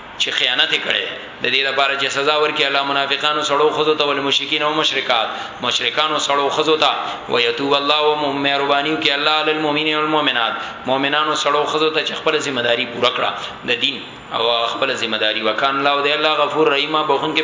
چه خیانت یې کړی د دې لپاره چه سزا ورکړي الله منافقانو سړو او ښځو ته والمشرکین او مشرکات مشرکانو سړو او ښځو ته ويتوب الله او مهرباني وکړي الله علی المؤمنین والمؤمنات مؤمنانو سړو او ښځو ته چه خپل ذمہ داری پوره کړه د دین او خپل ذمہ داری وکړه الله او دی الله غفور رحیم بخون کې